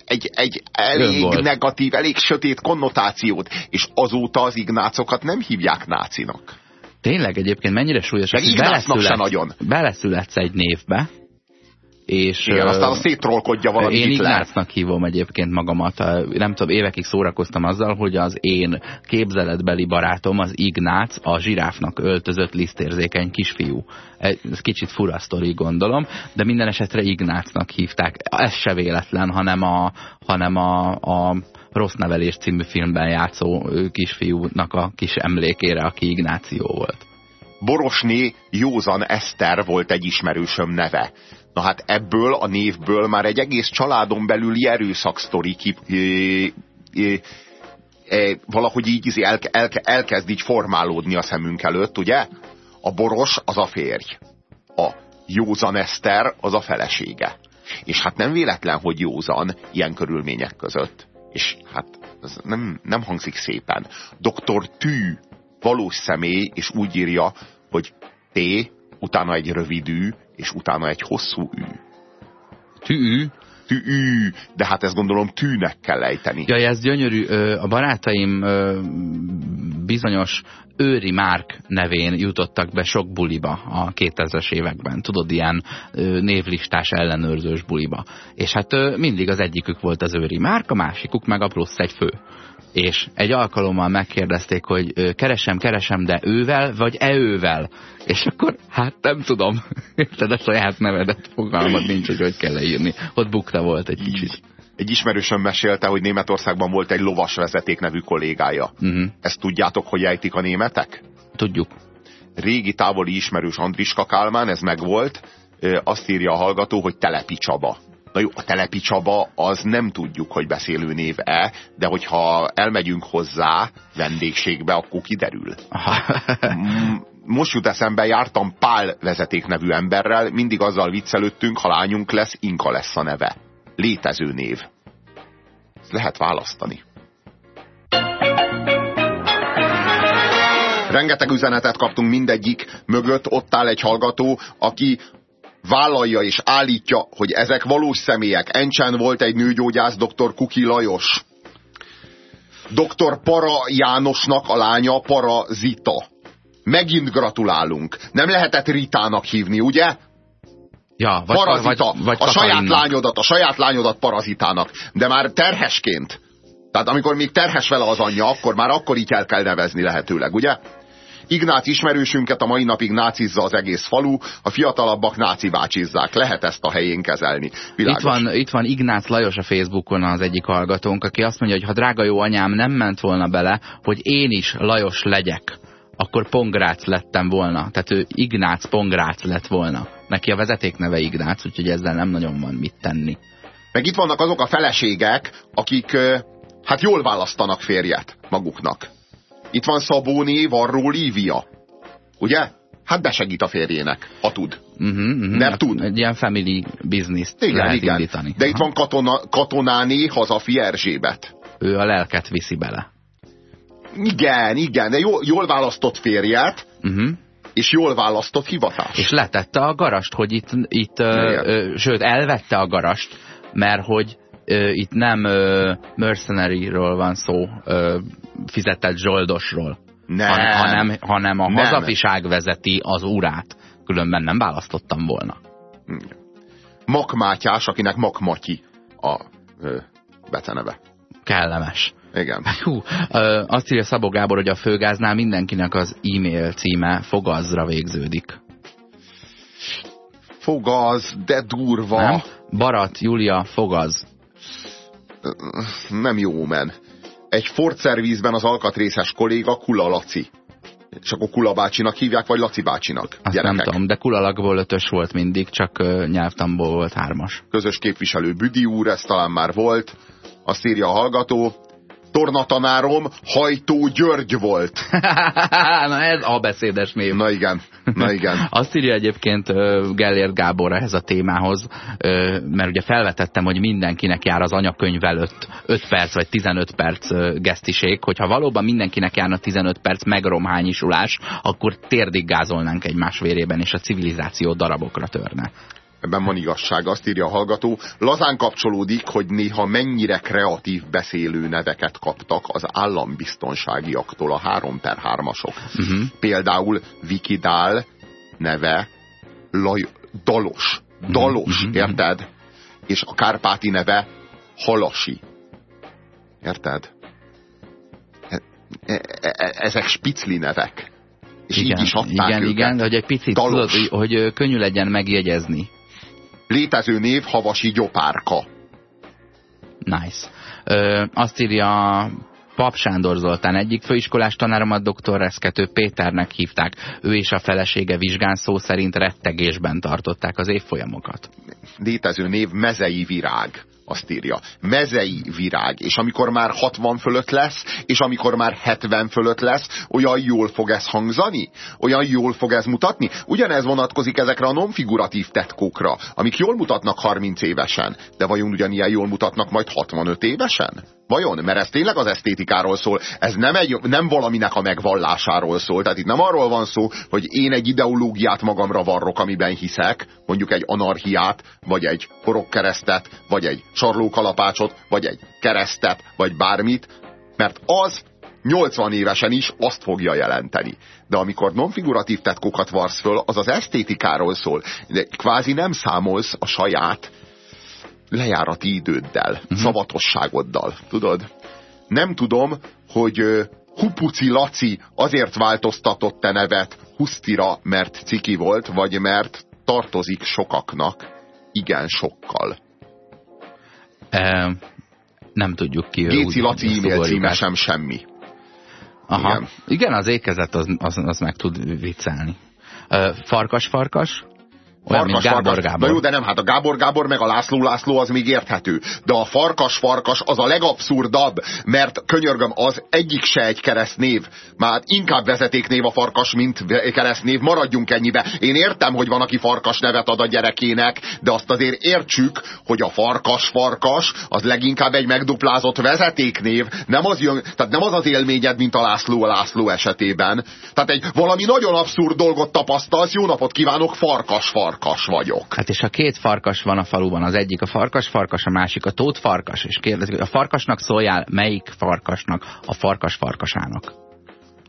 egy, egy elég negatív, elég sötét konnotációt, és azóta az Ignácokat nem hívják nácinak. Tényleg egyébként mennyire súlyos, hogy beleszületsz, nagyon. beleszületsz egy névbe, és, Igen, aztán a szétrolkodja valami Én Ignácnak hívom egyébként magamat. Nem tudom, évekig szórakoztam azzal, hogy az én képzeletbeli barátom, az Ignác, a zsiráfnak öltözött lisztérzékeny kisfiú. Ez kicsit fura sztori, gondolom, de minden esetre Ignácnak hívták. Ez se véletlen, hanem a, hanem a, a Rossz Nevelés című filmben játszó kisfiúnak a kis emlékére, aki Ignáció volt. Borosné Józan Eszter volt egy ismerősöm neve. Na hát ebből a névből már egy egész családon belüli erőszaksztori kip, é, é, é, valahogy így izé el, el, elkezd így formálódni a szemünk előtt, ugye? A boros az a férj. A józan Eszter az a felesége. És hát nem véletlen, hogy józan ilyen körülmények között. És hát ez nem, nem hangzik szépen. Doktor Tű valós személy, és úgy írja, hogy T, utána egy rövidű, és utána egy hosszú ű. Tű? Tű, de hát ezt gondolom tűnek kell ejteni. Jaj, ez gyönyörű. A barátaim bizonyos Őri Márk nevén jutottak be sok buliba a 2000-es években. Tudod, ilyen névlistás ellenőrzős buliba. És hát mindig az egyikük volt az Őri Márk, a másikuk meg a plusz egy fő és egy alkalommal megkérdezték, hogy keresem, keresem, de ővel, vagy e ővel? És akkor, hát nem tudom, [LAUGHS] érted a saját nevedet, fogalmad nincs, hogy hogy kell leírni. Ott bukta volt egy kicsit. Egy ismerősöm mesélte, hogy Németországban volt egy lovas vezeték nevű kollégája. Uh mhm. -huh. Ezt tudjátok, hogy ejtik a németek? Tudjuk. Régi távoli ismerős Andriska Kálmán, ez megvolt, azt írja a hallgató, hogy Telepi Csaba. Na jó, a Telepi Csaba az nem tudjuk, hogy beszélő név-e, de hogyha elmegyünk hozzá vendégségbe, akkor kiderül. Most jut eszembe, jártam Pál vezeték nevű emberrel, mindig azzal viccelődtünk, ha lányunk lesz, Inka lesz a neve. Létező név. Ezt lehet választani. Rengeteg üzenetet kaptunk mindegyik mögött, ott áll egy hallgató, aki vállalja és állítja, hogy ezek valós személyek. Encsen volt egy nőgyógyász, dr. Kuki Lajos. Dr. Para Jánosnak a lánya Para Zita. Megint gratulálunk. Nem lehetett Ritának hívni, ugye? Ja, vagy, Parazita. Vagy, vagy a saját lányodat, a saját lányodat parazitának. De már terhesként. Tehát amikor még terhes vele az anyja, akkor már akkor így el kell nevezni lehetőleg, ugye? Ignác ismerősünket a mai napig nácizza az egész falu, a fiatalabbak náci bácsizzák. Lehet ezt a helyén kezelni. Itt van, itt van Ignác Lajos a Facebookon az egyik hallgatónk, aki azt mondja, hogy ha drága jó anyám nem ment volna bele, hogy én is Lajos legyek, akkor Pongrác lettem volna. Tehát ő Ignác Pongrác lett volna. Neki a vezeték neve Ignác, úgyhogy ezzel nem nagyon van mit tenni. Meg itt vannak azok a feleségek, akik hát jól választanak férjet maguknak. Itt van Szabóné, Varró, Lívia. Ugye? Hát besegít a férjének, ha tud. Uh -huh, uh -huh. Nem tud. Egy ilyen family business igen, lehet igen. indítani. De Aha. itt van katona, katonáné, hazafi Erzsébet. Ő a lelket viszi bele. Igen, igen, de jól, jól választott férjet, Uh-huh. és jól választott hivatás. És letette a garast, hogy itt, itt ö, ö, sőt, elvette a garast, mert hogy ö, itt nem ö, mercenary-ről van szó, ö, fizetett zsoldosról, Nem. hanem, hanem, hanem a Nem. hazafiság vezeti az urát. Különben nem választottam volna. Mak Mátyás, akinek Mak Matyi a ö, beceneve. Kellemes. Igen. [LAUGHS] Hú, ö, azt írja Szabó Gábor, hogy a főgáznál mindenkinek az e-mail címe fogazra végződik. Fogaz, de durva. Nem? Barat, Júlia, fogaz. nem jó men. Egy Ford Service-ben az alkatrészes kolléga Kula Laci. És akkor Kula bácsinak hívják, vagy Laci bácsinak? Azt Gyerekek. nem tudom, de kulalakból ötös volt mindig, csak nyelvtamból volt hármas. Közös képviselő Büdi úr, ez talán már volt. Azt írja a hallgató. Tornatanárom Hajtó György volt. [LAUGHS] Na ez a beszédes név. Na igen, na igen. [LAUGHS] Azt írja egyébként Gellért Gábor ehhez a témához, mert ugye felvetettem, hogy mindenkinek jár az anyakönyv előtt 5 perc vagy 15 perc gesztiség, hogyha valóban mindenkinek járna 15 perc megromhányisulás, akkor térdig gázolnánk egymás vérében, és a civilizáció darabokra törne. Ebben van igazság, azt írja a hallgató. Lazán kapcsolódik, hogy néha mennyire kreatív beszélő neveket kaptak az állambiztonságiaktól a 3 per 3-asok. Uh-huh. Például Vikidál neve Laj, Dalos. Dalos, Mhm, mhm, érted? És a Kárpáti neve Halasi. Érted? E- e- e- Ezek spicli nevek. És igen, így is adták igen, őket. igen, hogy egy picit Dalos. tudod, hogy, hogy könnyű legyen megjegyezni. Létező név Havasi Gyopárka. Nice. Ö, azt írja Pap Sándor Zoltán egyik főiskolás tanáromat dr. Reszkető Péternek hívták. Ő és a felesége vizsgán szó szerint rettegésben tartották az évfolyamokat. létező név mezei virág. Azt írja. Mezei virág. És amikor már 60 fölött lesz, és amikor már 70 fölött lesz, olyan jól fog ez hangzani? Olyan jól fog ez mutatni? Ugyanez vonatkozik ezekre a nonfiguratív tetkókra, amik jól mutatnak 30 évesen, de vajon ugyanilyen jól mutatnak majd 65 évesen? Vajon? Mert ez tényleg az esztétikáról szól. Ez nem, egy, nem valaminek a megvallásáról szól. Tehát itt nem arról van szó, hogy én egy ideológiát magamra varrok, amiben hiszek, mondjuk egy anarchiát, vagy egy korokkeresztet, vagy egy sarlókalapácsot, vagy egy keresztet, vagy bármit, mert az 80 évesen is azt fogja jelenteni. De amikor nonfiguratív tetkókat varsz föl, az az esztétikáról szól. De kvázi nem számolsz a saját lejárati időddel, uh-huh. szavatosságoddal, tudod? Nem tudom, hogy Hupuci Laci azért változtatott te nevet Husztira, mert ciki volt, vagy mert tartozik sokaknak, igen sokkal. E, nem tudjuk ki. Géci Laci e-mail címe sem semmi. Aha. Igen. Igen, az ékezet az, az, az meg tud viccelni. Farkas-farkas? Olyan, mint Farkas, Gábor farkas. Gábor. Na jó, de nem, hát a Gábor Gábor meg a László László az még érthető. De a farkas farkas az a legabszurdabb, mert könyörgöm, az egyik se egy keresztnév. Már inkább vezetéknév a farkas, mint keresztnév. Maradjunk ennyibe. Én értem, hogy van, aki farkas nevet ad a gyerekének, de azt azért értsük, hogy a farkas farkas az leginkább egy megduplázott vezetéknév. Nem az, jön, tehát nem az az élményed, mint a László László esetében. Tehát egy valami nagyon abszurd dolgot tapasztalsz, jó napot kívánok, farkas farkas vagyok. Hát és ha két farkas van a faluban, az egyik a farkas farkas, a másik a tót farkas, és kérdezik, hogy a farkasnak szóljál, melyik farkasnak? A farkas farkasának.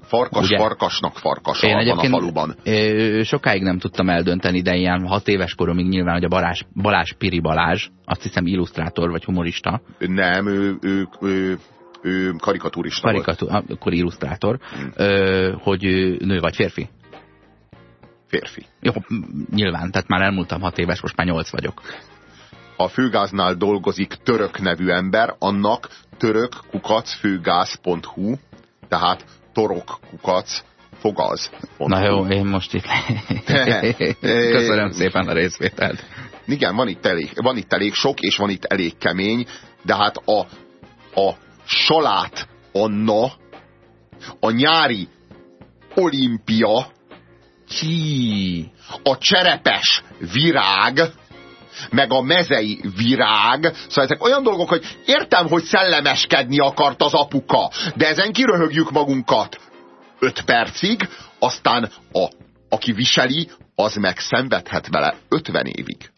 Farkas Ugye? farkasnak farkas Én van a faluban. ö, sokáig nem tudtam eldönteni, de ilyen hat éves koromig nyilván, hogy a Balázs, Balázs Piri Balázs, azt hiszem illusztrátor vagy humorista, Nem, ő, ő, ő, ő karikaturista volt. karikatúr, akkor illusztrátor, ö, hogy nő vagy férfi. Férfi. Jó, nyilván, tehát már elmúltam hat éves, most már nyolc vagyok. A főgáznál dolgozik török nevű ember, annak török kukacfőgáz.hu, tehát torok kukac fogaz. Na jó, én most itt... [LAUGHS] Köszönöm szépen a részvételt. Igen, van itt, elég, van itt elég sok, és van itt elég kemény, de hát a, a salát Anna, a nyári olimpia, Csí. a cserepes virág, meg a mezei virág, szóval ezek olyan dolgok, hogy értem, hogy szellemeskedni akart az apuka, de ezen kiröhögjük magunkat öt percig, aztán a, aki viseli, az meg szenvedhet vele 50 évig.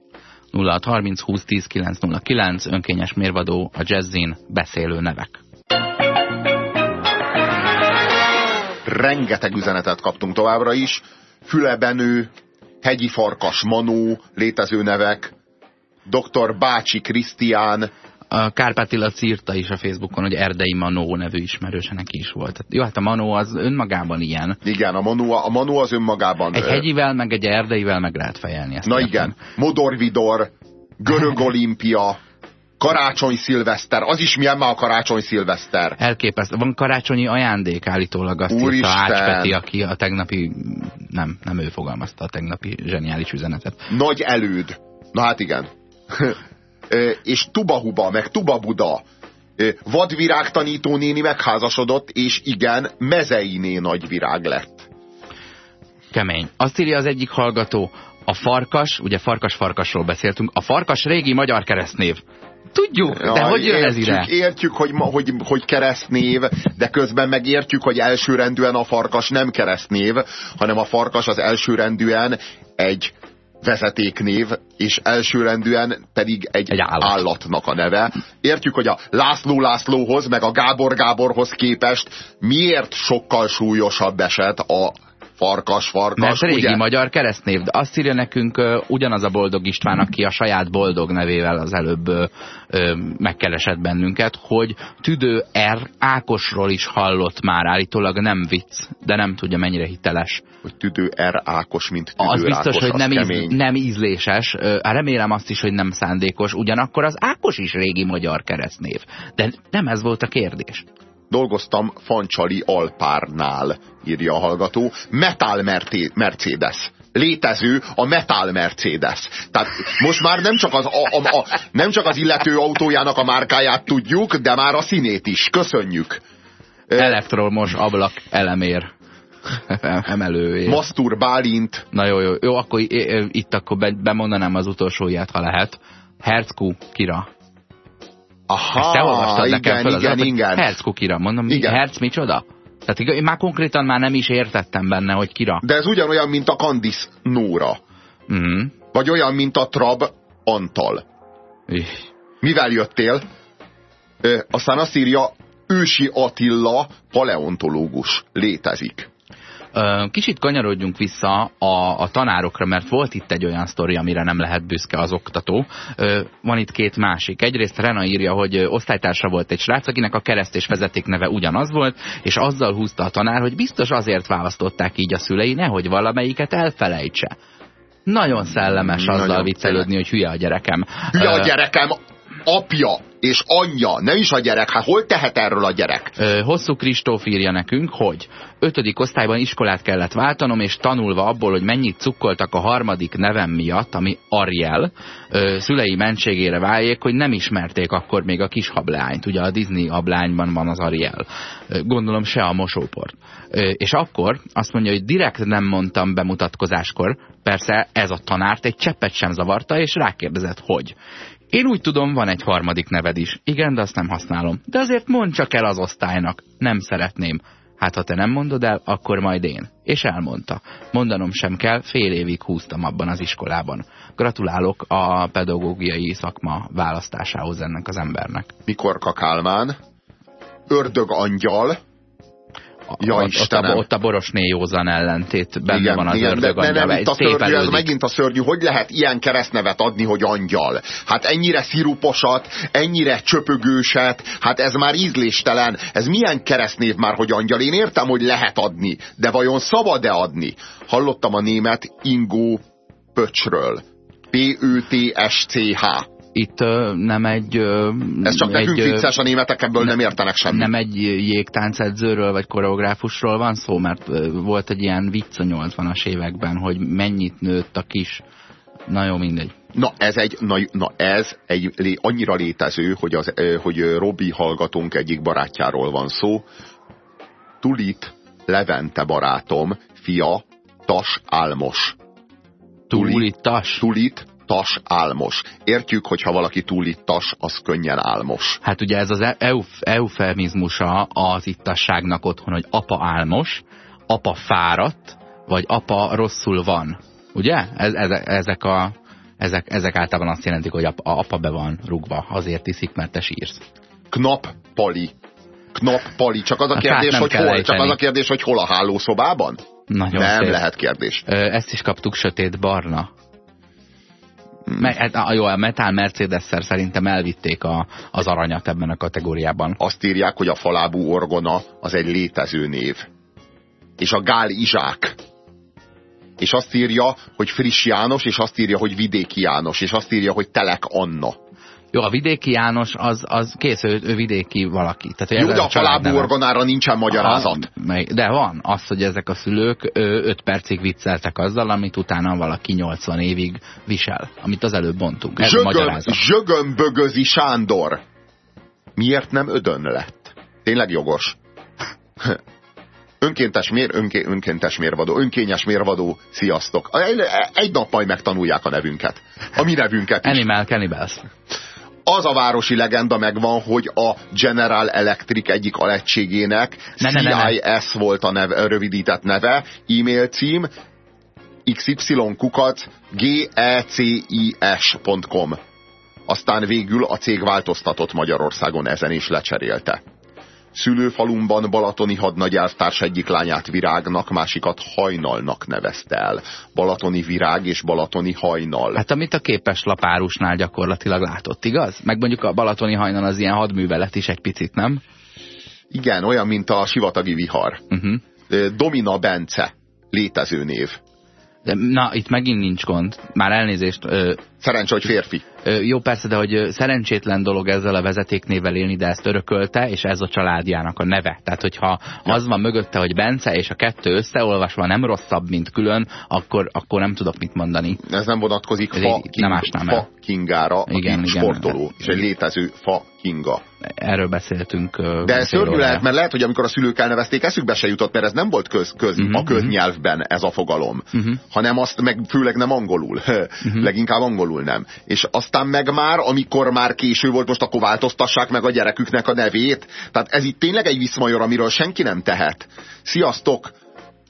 0630 20 10 909, önkényes mérvadó, a jazzin, beszélő nevek. Rengeteg üzenetet kaptunk továbbra is. Fülebenő, hegyi farkas Manó, létező nevek, dr. Bácsi Krisztián, a Kárpátilla írta is a Facebookon, hogy Erdei Manó nevű ismerőse neki is volt. Tehát, jó, hát a Manó az önmagában ilyen. Igen, a Manó, a Manó az önmagában. Egy hegyivel, meg egy erdeivel meg lehet fejelni. Ezt Na értem. igen, Modorvidor, Görög [LAUGHS] Olimpia, Karácsony szilveszter, az is milyen már a karácsony szilveszter. Elképesztő. Van karácsonyi ajándék állítólag azt Úristen. írta Ács Peti, aki a tegnapi, nem, nem ő fogalmazta a tegnapi zseniális üzenetet. Nagy előd. Na hát igen. [LAUGHS] és Tubahuba, meg Tubabuda. Vadvirág tanítónéni megházasodott, és igen, mezeiné nagyvirág lett. Kemény. Azt írja az egyik hallgató, a farkas, ugye farkas-farkasról beszéltünk, a farkas régi magyar keresztnév. Tudjuk, de ja, hogy jön értjük, ez ide? Értjük, hogy, hogy, hogy keresztnév, de közben meg értjük, hogy elsőrendűen a farkas nem keresztnév, hanem a farkas az elsőrendűen egy vezetéknév, és elsőrendűen pedig egy, egy állat. állatnak a neve. Értjük, hogy a László Lászlóhoz, meg a Gábor Gáborhoz képest miért sokkal súlyosabb eset a farkas, farkas, Mert régi ugye? magyar keresztnév, de azt írja nekünk uh, ugyanaz a Boldog István, aki a saját Boldog nevével az előbb uh, megkeresett bennünket, hogy Tüdő R. Ákosról is hallott már állítólag, nem vicc, de nem tudja mennyire hiteles. Hogy Tüdő R. Ákos, mint Tüdő Az biztos, Ákos, hogy nem, íz, nem ízléses, uh, remélem azt is, hogy nem szándékos, ugyanakkor az Ákos is régi magyar keresztnév. De nem ez volt a kérdés dolgoztam Fancsali Alpárnál, írja a hallgató. Metal Mercedes létező a Metal Mercedes. Tehát most már nem csak, az, a, a, a, nem csak az illető autójának a márkáját tudjuk, de már a színét is. Köszönjük. Elektromos ablak elemér [LAUGHS] emelője. Masztur Bálint. Na jó, jó, jó, akkor itt akkor bemondanám az utolsó ilyet, ha lehet. Herzku Kira. Aha, Ezt te olvastad igen, nekem fel igen, az igen. Herz kukira, mondom, igen. Herz micsoda? Tehát én már konkrétan már nem is értettem benne, hogy kira. De ez ugyanolyan, mint a Candice Nóra. Uh mhm. -huh. Vagy olyan, mint a Trab Antal. Ih. Mivel jöttél? Ö, aztán azt írja, Ősi Attila paleontológus létezik. Kicsit kanyarodjunk vissza a, a tanárokra, mert volt itt egy olyan sztori, amire nem lehet büszke az oktató. Van itt két másik. Egyrészt Rena írja, hogy osztálytársa volt egy srác, akinek a kereszt és vezeték neve ugyanaz volt, és azzal húzta a tanár, hogy biztos azért választották így a szülei, nehogy valamelyiket elfelejtse. Nagyon szellemes azzal Nagyon viccelődni, hogy hülye a gyerekem. Hülye a gyerekem, apja és anyja, nem is a gyerek, hát hol tehet erről a gyerek? Hosszú Kristóf írja nekünk, hogy ötödik osztályban iskolát kellett váltanom, és tanulva abból, hogy mennyit cukkoltak a harmadik nevem miatt, ami Ariel, szülei mentségére váljék, hogy nem ismerték akkor még a kis hableányt. Ugye a Disney ablányban van az Ariel. Gondolom se a mosóport. És akkor azt mondja, hogy direkt nem mondtam bemutatkozáskor, persze ez a tanárt egy cseppet sem zavarta, és rákérdezett, hogy. Én úgy tudom, van egy harmadik neved is. Igen, de azt nem használom. De azért mondd csak el az osztálynak. Nem szeretném. Hát ha te nem mondod el, akkor majd én. És elmondta. Mondanom sem kell, fél évig húztam abban az iskolában. Gratulálok a pedagógiai szakma választásához ennek az embernek. Mikor Kálmán, ördög angyal, Ja, ott, a, ott a Borosné Józan ellentét benne igen, van az igen, ördög de. Nem, itt a szörnyű, ez megint a szörnyű. Hogy lehet ilyen keresztnevet adni, hogy angyal? Hát ennyire sziruposat, ennyire csöpögőset, hát ez már ízléstelen. Ez milyen keresztnév már, hogy angyal? Én értem, hogy lehet adni, de vajon szabad-e adni? Hallottam a német Ingo Pöcsről. P-Ö-T-S-C-H itt nem egy... Ez csak egy, nekünk vicces, a németek ebből nem értenek semmit. Nem egy jégtáncedzőről vagy koreográfusról van szó, mert volt egy ilyen vicc a 80-as években, hogy mennyit nőtt a kis... Na jó, mindegy. Na ez egy, na, na ez egy annyira létező, hogy, az, hogy Robi hallgatónk egyik barátjáról van szó. Tulit Levente barátom, fia, Tas Álmos. Tulit, Tas? Tulit ittas, álmos. Értjük, hogyha valaki túl ittas, az könnyen álmos. Hát ugye ez az euf, eufemizmusa az ittasságnak otthon, hogy apa álmos, apa fáradt, vagy apa rosszul van. Ugye? Ez, ezek, ezek, a, ezek, ezek általában azt jelentik, hogy apa, apa be van rugva, azért iszik, mert te sírsz. Knap Pali. Knap Pali. Csak az a, kérdés, hogy hol, csak az a kérdés, hogy hol a hálószobában? Nagyon Nem szép. lehet kérdés. Ezt is kaptuk sötét barna. Me, hát, jó, a Metal Mercedes-szer szerintem elvitték a, az aranyat ebben a kategóriában. Azt írják, hogy a falábú orgona az egy létező név. És a Gál Izsák. És azt írja, hogy Friss János, és azt írja, hogy Vidéki János, és azt írja, hogy Telek Anna. Jó, a vidéki János az, az kész, ő, ő vidéki valaki. Tehát, Jó, de a falábú orgonára nincsen magyarázat. Aha, de van. Az, hogy ezek a szülők 5 percig vicceltek azzal, amit utána valaki 80 évig visel. Amit az előbb bontunk. Ez Zsögöm, zsögömbögözi Sándor. Miért nem ödön lett? Tényleg jogos. Önkéntes mér, önké, önkéntes mérvadó, önkényes mérvadó, sziasztok. Egy, egy nap majd megtanulják a nevünket. A mi nevünket is. Animal Cannibals az a városi legenda megvan, hogy a General Electric egyik alegységének ne, CIS ne, ne, ne. volt a neve, rövidített neve, e-mail cím xy-kukat gecis.com Aztán végül a cég változtatott Magyarországon ezen is lecserélte. Szülőfalumban balatoni hadnagy elvtárs egyik lányát virágnak, másikat hajnalnak nevezte el. Balatoni virág és balatoni hajnal. Hát amit a képes lapárusnál gyakorlatilag látott, igaz? Meg mondjuk a balatoni hajnal az ilyen hadművelet is egy picit, nem? Igen, olyan, mint a sivatagi vihar. Uh mhm. -huh. Domina Bence, létező név. De, na, itt megint nincs gond. Már elnézést. Ö, Szerencsé, hogy férfi. Jó, persze, de hogy szerencsétlen dolog ezzel a vezetéknével élni, de ezt örökölte, és ez a családjának a neve. Tehát, hogyha ja. az van mögötte, hogy Bence, és a kettő összeolvasva nem rosszabb, mint külön, akkor, akkor nem tudok mit mondani. Ez nem vonatkozik fa, king, nem fa Kingára, igen, aki igen, sportoló, és egy létező fa Kinga. Erről beszéltünk. De ez szörnyű lehet, mert lehet, hogy amikor a szülők elnevezték, eszükbe se jutott, mert ez nem volt köz, köz, uh -huh, a köznyelvben ez a fogalom, uh -huh. hanem azt meg főleg nem angolul. Uh [LAUGHS] -huh. Leginkább angolul nem. És aztán meg már, amikor már késő volt, most akkor változtassák meg a gyereküknek a nevét. Tehát ez itt tényleg egy viszmajor, amiről senki nem tehet. Sziasztok!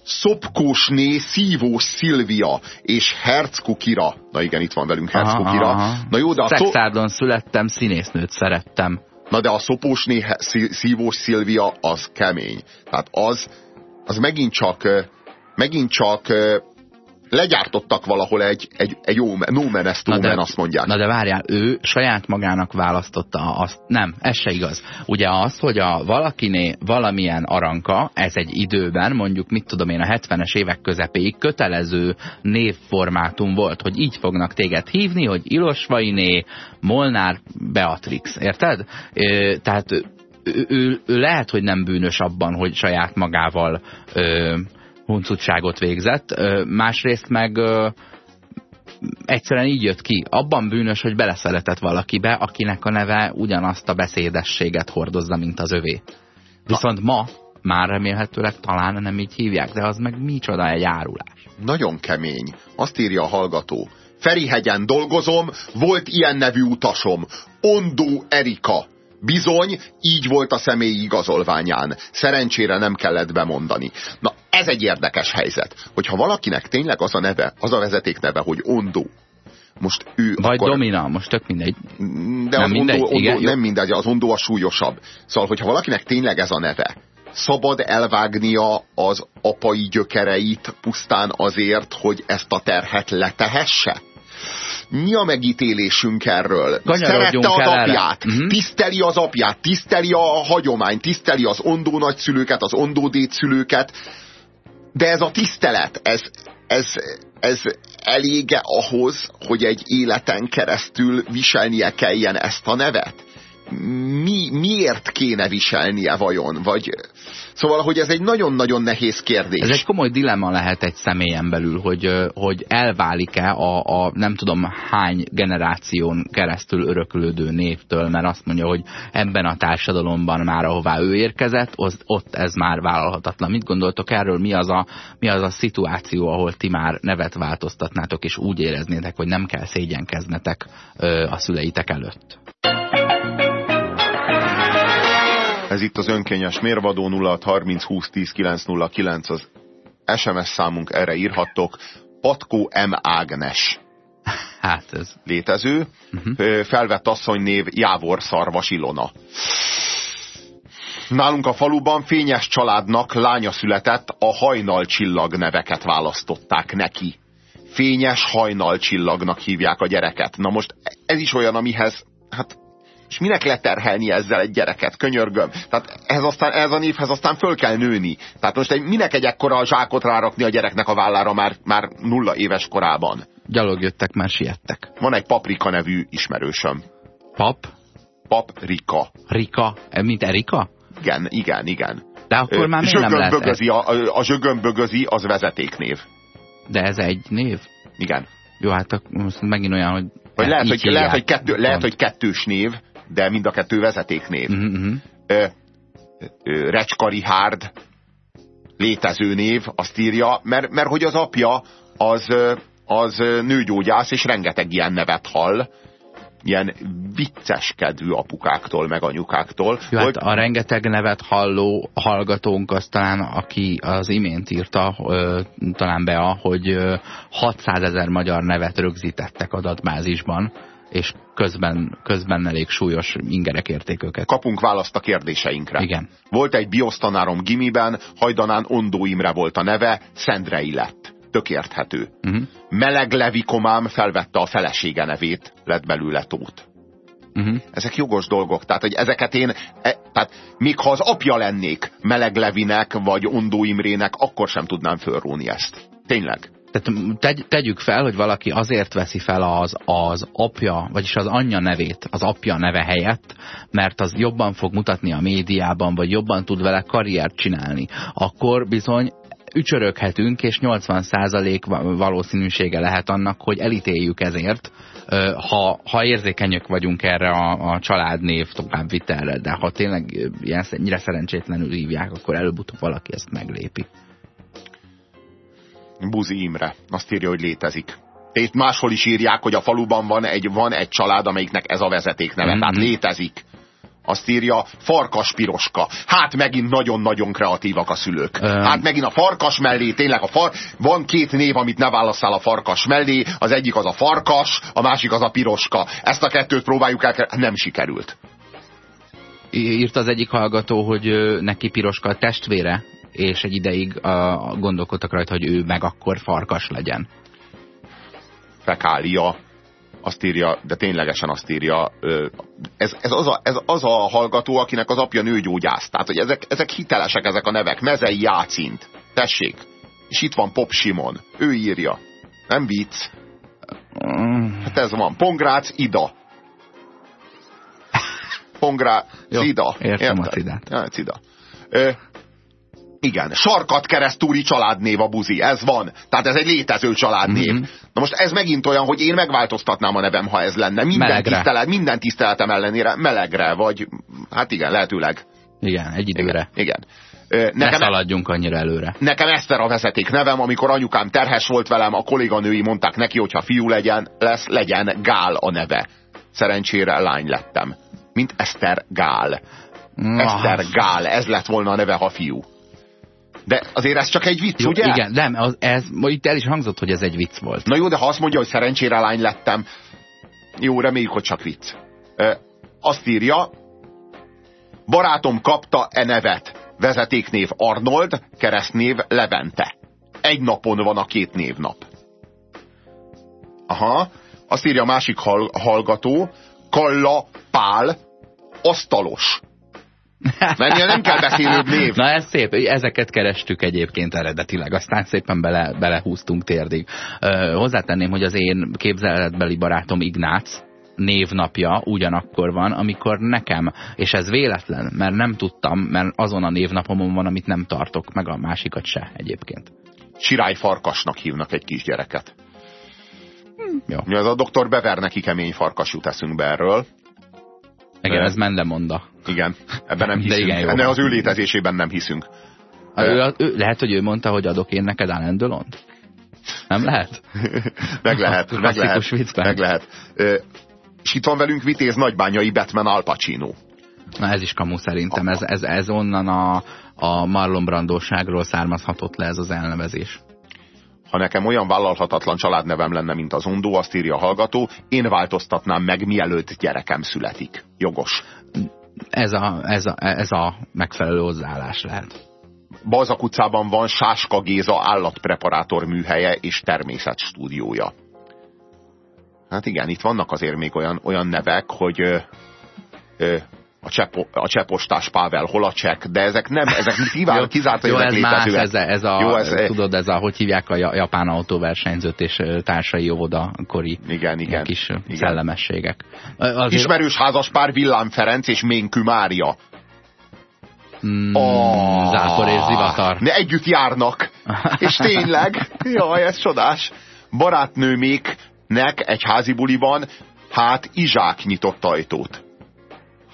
Szopkósné, Szívós Szilvia és Herckukira. Na igen, itt van velünk Herckukira. Na jó, de a Szexárdon szó... születtem, színésznőt szerettem. Na de a Szopósné, Szívós Szilvia az kemény. Tehát az, az megint csak, megint csak legyártottak valahol egy, egy, egy jó, no man na de, azt mondják. Na de várjál, ő saját magának választotta azt. Nem, ez se igaz. Ugye az, hogy a valakiné valamilyen aranka, ez egy időben, mondjuk mit tudom én, a 70-es évek közepéig kötelező névformátum volt, hogy így fognak téged hívni, hogy Ilosvainé, Molnár, Beatrix, érted? Ö, tehát ő, ő, ő lehet, hogy nem bűnös abban, hogy saját magával ö, huncutságot végzett, másrészt meg egyszerűen így jött ki. Abban bűnös, hogy beleszeretett valakibe, akinek a neve ugyanazt a beszédességet hordozza, mint az övé. Viszont ma már remélhetőleg talán nem így hívják, de az meg micsoda egy árulás. Nagyon kemény. Azt írja a hallgató. Ferihegyen dolgozom, volt ilyen nevű utasom. Ondó Erika. Bizony, így volt a személyi igazolványán. Szerencsére nem kellett bemondani. Na, ez egy érdekes helyzet, hogyha valakinek tényleg az a neve, az a vezeték neve, hogy Ondó, most ő Vagy akkor... Domina, most tök mindegy. De nem az mindegy, ondó, ondó, igen, nem mindegy, az Ondó a súlyosabb. Szóval, hogyha valakinek tényleg ez a neve, szabad elvágnia az apai gyökereit pusztán azért, hogy ezt a terhet letehesse? Mi a megítélésünk erről? Szerette az apját, uh mhm. tiszteli az apját, tiszteli a hagyomány, tiszteli az ondó nagyszülőket, az ondó dédszülőket, de ez a tisztelet, ez, ez, ez elége ahhoz, hogy egy életen keresztül viselnie kelljen ezt a nevet? Mi, miért kéne viselnie vajon? Vagy, szóval, hogy ez egy nagyon-nagyon nehéz kérdés. Ez egy komoly dilemma lehet egy személyen belül, hogy, hogy elválik-e a, a nem tudom hány generáción keresztül öröklődő névtől, mert azt mondja, hogy ebben a társadalomban már ahová ő érkezett, ott, ott ez már vállalhatatlan. Mit gondoltok erről? Mi az, a, mi az a szituáció, ahol ti már nevet változtatnátok, és úgy éreznétek, hogy nem kell szégyenkeznetek a szüleitek előtt? Ez itt az önkényes mérvadó 0630 20 10 909 az SMS számunk, erre írhattok. Patkó M. Ágnes. Hát ez... Létező. Uh mhm. -huh. Felvett asszonynév Jávor Szarvas Ilona. Nálunk a faluban fényes családnak lánya született, a hajnal csillag neveket választották neki. Fényes hajnal csillagnak hívják a gyereket. Na most ez is olyan, amihez hát és minek leterhelni ezzel egy gyereket, könyörgöm. Tehát ez, aztán, ez a névhez aztán föl kell nőni. Tehát most egy, minek egy ekkora zsákot rárakni a gyereknek a vállára már, már nulla éves korában? Gyalog jöttek, már siettek. Van egy Paprika nevű ismerősöm. Pap? Paprika. Rika? Mint Erika? Igen, igen, igen. De akkor már miért nem lehet ez? A, a zsögömbögözi az vezetéknév. De ez egy név? Igen. Jó, hát most megint olyan, hogy... Vagy lehet, hogy, lehet, hogy, kettő, lehet, hogy kettős név, de mind a kettő vezetéknév. Uh mhm, -huh. Mhm. ö, ö, Recska Richard létező név, azt írja, mert, mert hogy az apja az, az nőgyógyász, és rengeteg ilyen nevet hall, ilyen vicceskedő apukáktól, meg anyukáktól. Jó, hát hogy... hát a rengeteg nevet halló hallgatónk az talán, aki az imént írta, ö, talán be, hogy ö, 600 ezer magyar nevet rögzítettek adatbázisban és közben, közben elég súlyos ingerek érték őket. Kapunk választ a kérdéseinkre. Igen. Volt egy biosztanárom gimiben, hajdanán Ondó Imre volt a neve, Szendrei lett. Tök érthető. Uh mhm. -huh. Meleg Levi komám felvette a felesége nevét, lett belőle tót. Uh mhm. -huh. Ezek jogos dolgok. Tehát, hogy ezeket én, e, tehát még ha az apja lennék Meleg Levinek, vagy Ondó Imrének, akkor sem tudnám fölróni ezt. Tényleg. Tehát tegy, tegyük fel, hogy valaki azért veszi fel az, az apja, vagyis az anyja nevét, az apja neve helyett, mert az jobban fog mutatni a médiában, vagy jobban tud vele karriert csinálni. Akkor bizony ücsöröghetünk, és 80% valószínűsége lehet annak, hogy elítéljük ezért, ha, ha érzékenyek vagyunk erre a, a családnév továbbvitelre, de ha tényleg ilyen, ennyire szerencsétlenül hívják, akkor előbb-utóbb valaki ezt meglépi. Buzi Imre. Azt írja, hogy létezik. Itt máshol is írják, hogy a faluban van egy, van egy család, amelyiknek ez a vezeték neve. Mm -hmm. Tehát létezik. Azt írja, farkas piroska. Hát megint nagyon-nagyon kreatívak a szülők. Um. Hát megint a farkas mellé, tényleg a far... van két név, amit ne válasszál a farkas mellé, az egyik az a farkas, a másik az a piroska. Ezt a kettőt próbáljuk el, nem sikerült. Írt az egyik hallgató, hogy neki piroska a testvére, és egy ideig uh, gondolkodtak rajta, hogy ő meg akkor farkas legyen. Fekália, azt írja, de ténylegesen azt írja, ez, ez, az a, ez az a hallgató, akinek az apja nőgyógyász. Tehát, hogy ezek, ezek hitelesek, ezek a nevek. Mezei Jácint. Tessék. És itt van Pop Simon. Ő írja. Nem vicc. Hát ez van. Pongrác Ida. Pongrác Ida. Értem Érted? a Cidát. Ja, Cida. Ö, igen, sarkat keresztúri családnév a buzi, ez van. Tehát ez egy létező családnév. Mm -hmm. Na most ez megint olyan, hogy én megváltoztatnám a nevem, ha ez lenne. Minden, tisztelet, minden tiszteletem ellenére melegre, vagy hát igen, lehetőleg. Igen, egy időre. Igen. igen. Nekem, ne szaladjunk annyira előre. Nekem Eszter a vezeték nevem, amikor anyukám terhes volt velem, a kolléganői mondták neki, hogyha fiú legyen, lesz, legyen Gál a neve. Szerencsére lány lettem. Mint Eszter Gál. Eszter Gál, ez lett volna a neve, ha fiú. De azért ez csak egy vicc, jó, ugye? Igen, nem, az, ez, itt el is hangzott, hogy ez egy vicc volt. Na jó, de ha azt mondja, hogy szerencsére lány lettem, jó, reméljük, hogy csak vicc. Ö, azt írja, barátom kapta e nevet, vezetéknév Arnold, keresztnév Levente. Egy napon van a két névnap. Aha, azt írja a másik hall hallgató, Kalla Pál, asztalos. Mennél nem kell beszélőbb név. Na ez szép, ezeket kerestük egyébként eredetileg, aztán szépen bele, belehúztunk térdig. Uh, hozzátenném, hogy az én képzeletbeli barátom Ignác, névnapja ugyanakkor van, amikor nekem, és ez véletlen, mert nem tudtam, mert azon a névnapomon van, amit nem tartok, meg a másikat se egyébként. Sirály farkasnak hívnak egy kisgyereket. Hm, jó. Mi az a doktor Bever neki kemény farkas jut eszünkbe erről. Igen, ez Mendemonda. Igen, ebben nem hiszünk. De igen, Ennek az ő létezésében nem hiszünk. A, ő, ő, lehet, hogy ő mondta, hogy adok én neked Delon-t? Nem lehet? [LAUGHS] meg lehet, meg lehet, meg lehet. És itt van velünk vitéz nagybányai Batman Al Pacino. Na ez is kamu szerintem, ez, ez, ez onnan a, a Marlon Brandóságról származhatott le ez az elnevezés. Ha nekem olyan vállalhatatlan családnevem lenne, mint az Ondó, azt írja a hallgató, én változtatnám meg, mielőtt gyerekem születik. Jogos. Ez a, ez a, ez a megfelelő hozzáállás lehet. Balzak utcában van Sáska Géza állatpreparátor műhelye és természetstúdiója. Hát igen, itt vannak azért még olyan, olyan nevek, hogy ö, ö, a, csepo, a csepostás Pável Holacek, de ezek nem, ezek [LAUGHS] kivál, kizárt, jó, ez más, ez, ez a, jó, ez, tudod, ez a, hogy hívják a japán autóversenyzőt és társai óvoda kori igen, igen, kis igen. szellemességek. Azért... Ismerős házaspár Villám Ferenc és Ménkű Mária. Mm, oh, zápor és zivatar. Ne együtt járnak. És tényleg, jaj, ez csodás. Barátnőméknek egy házi buliban, hát Izsák nyitott ajtót.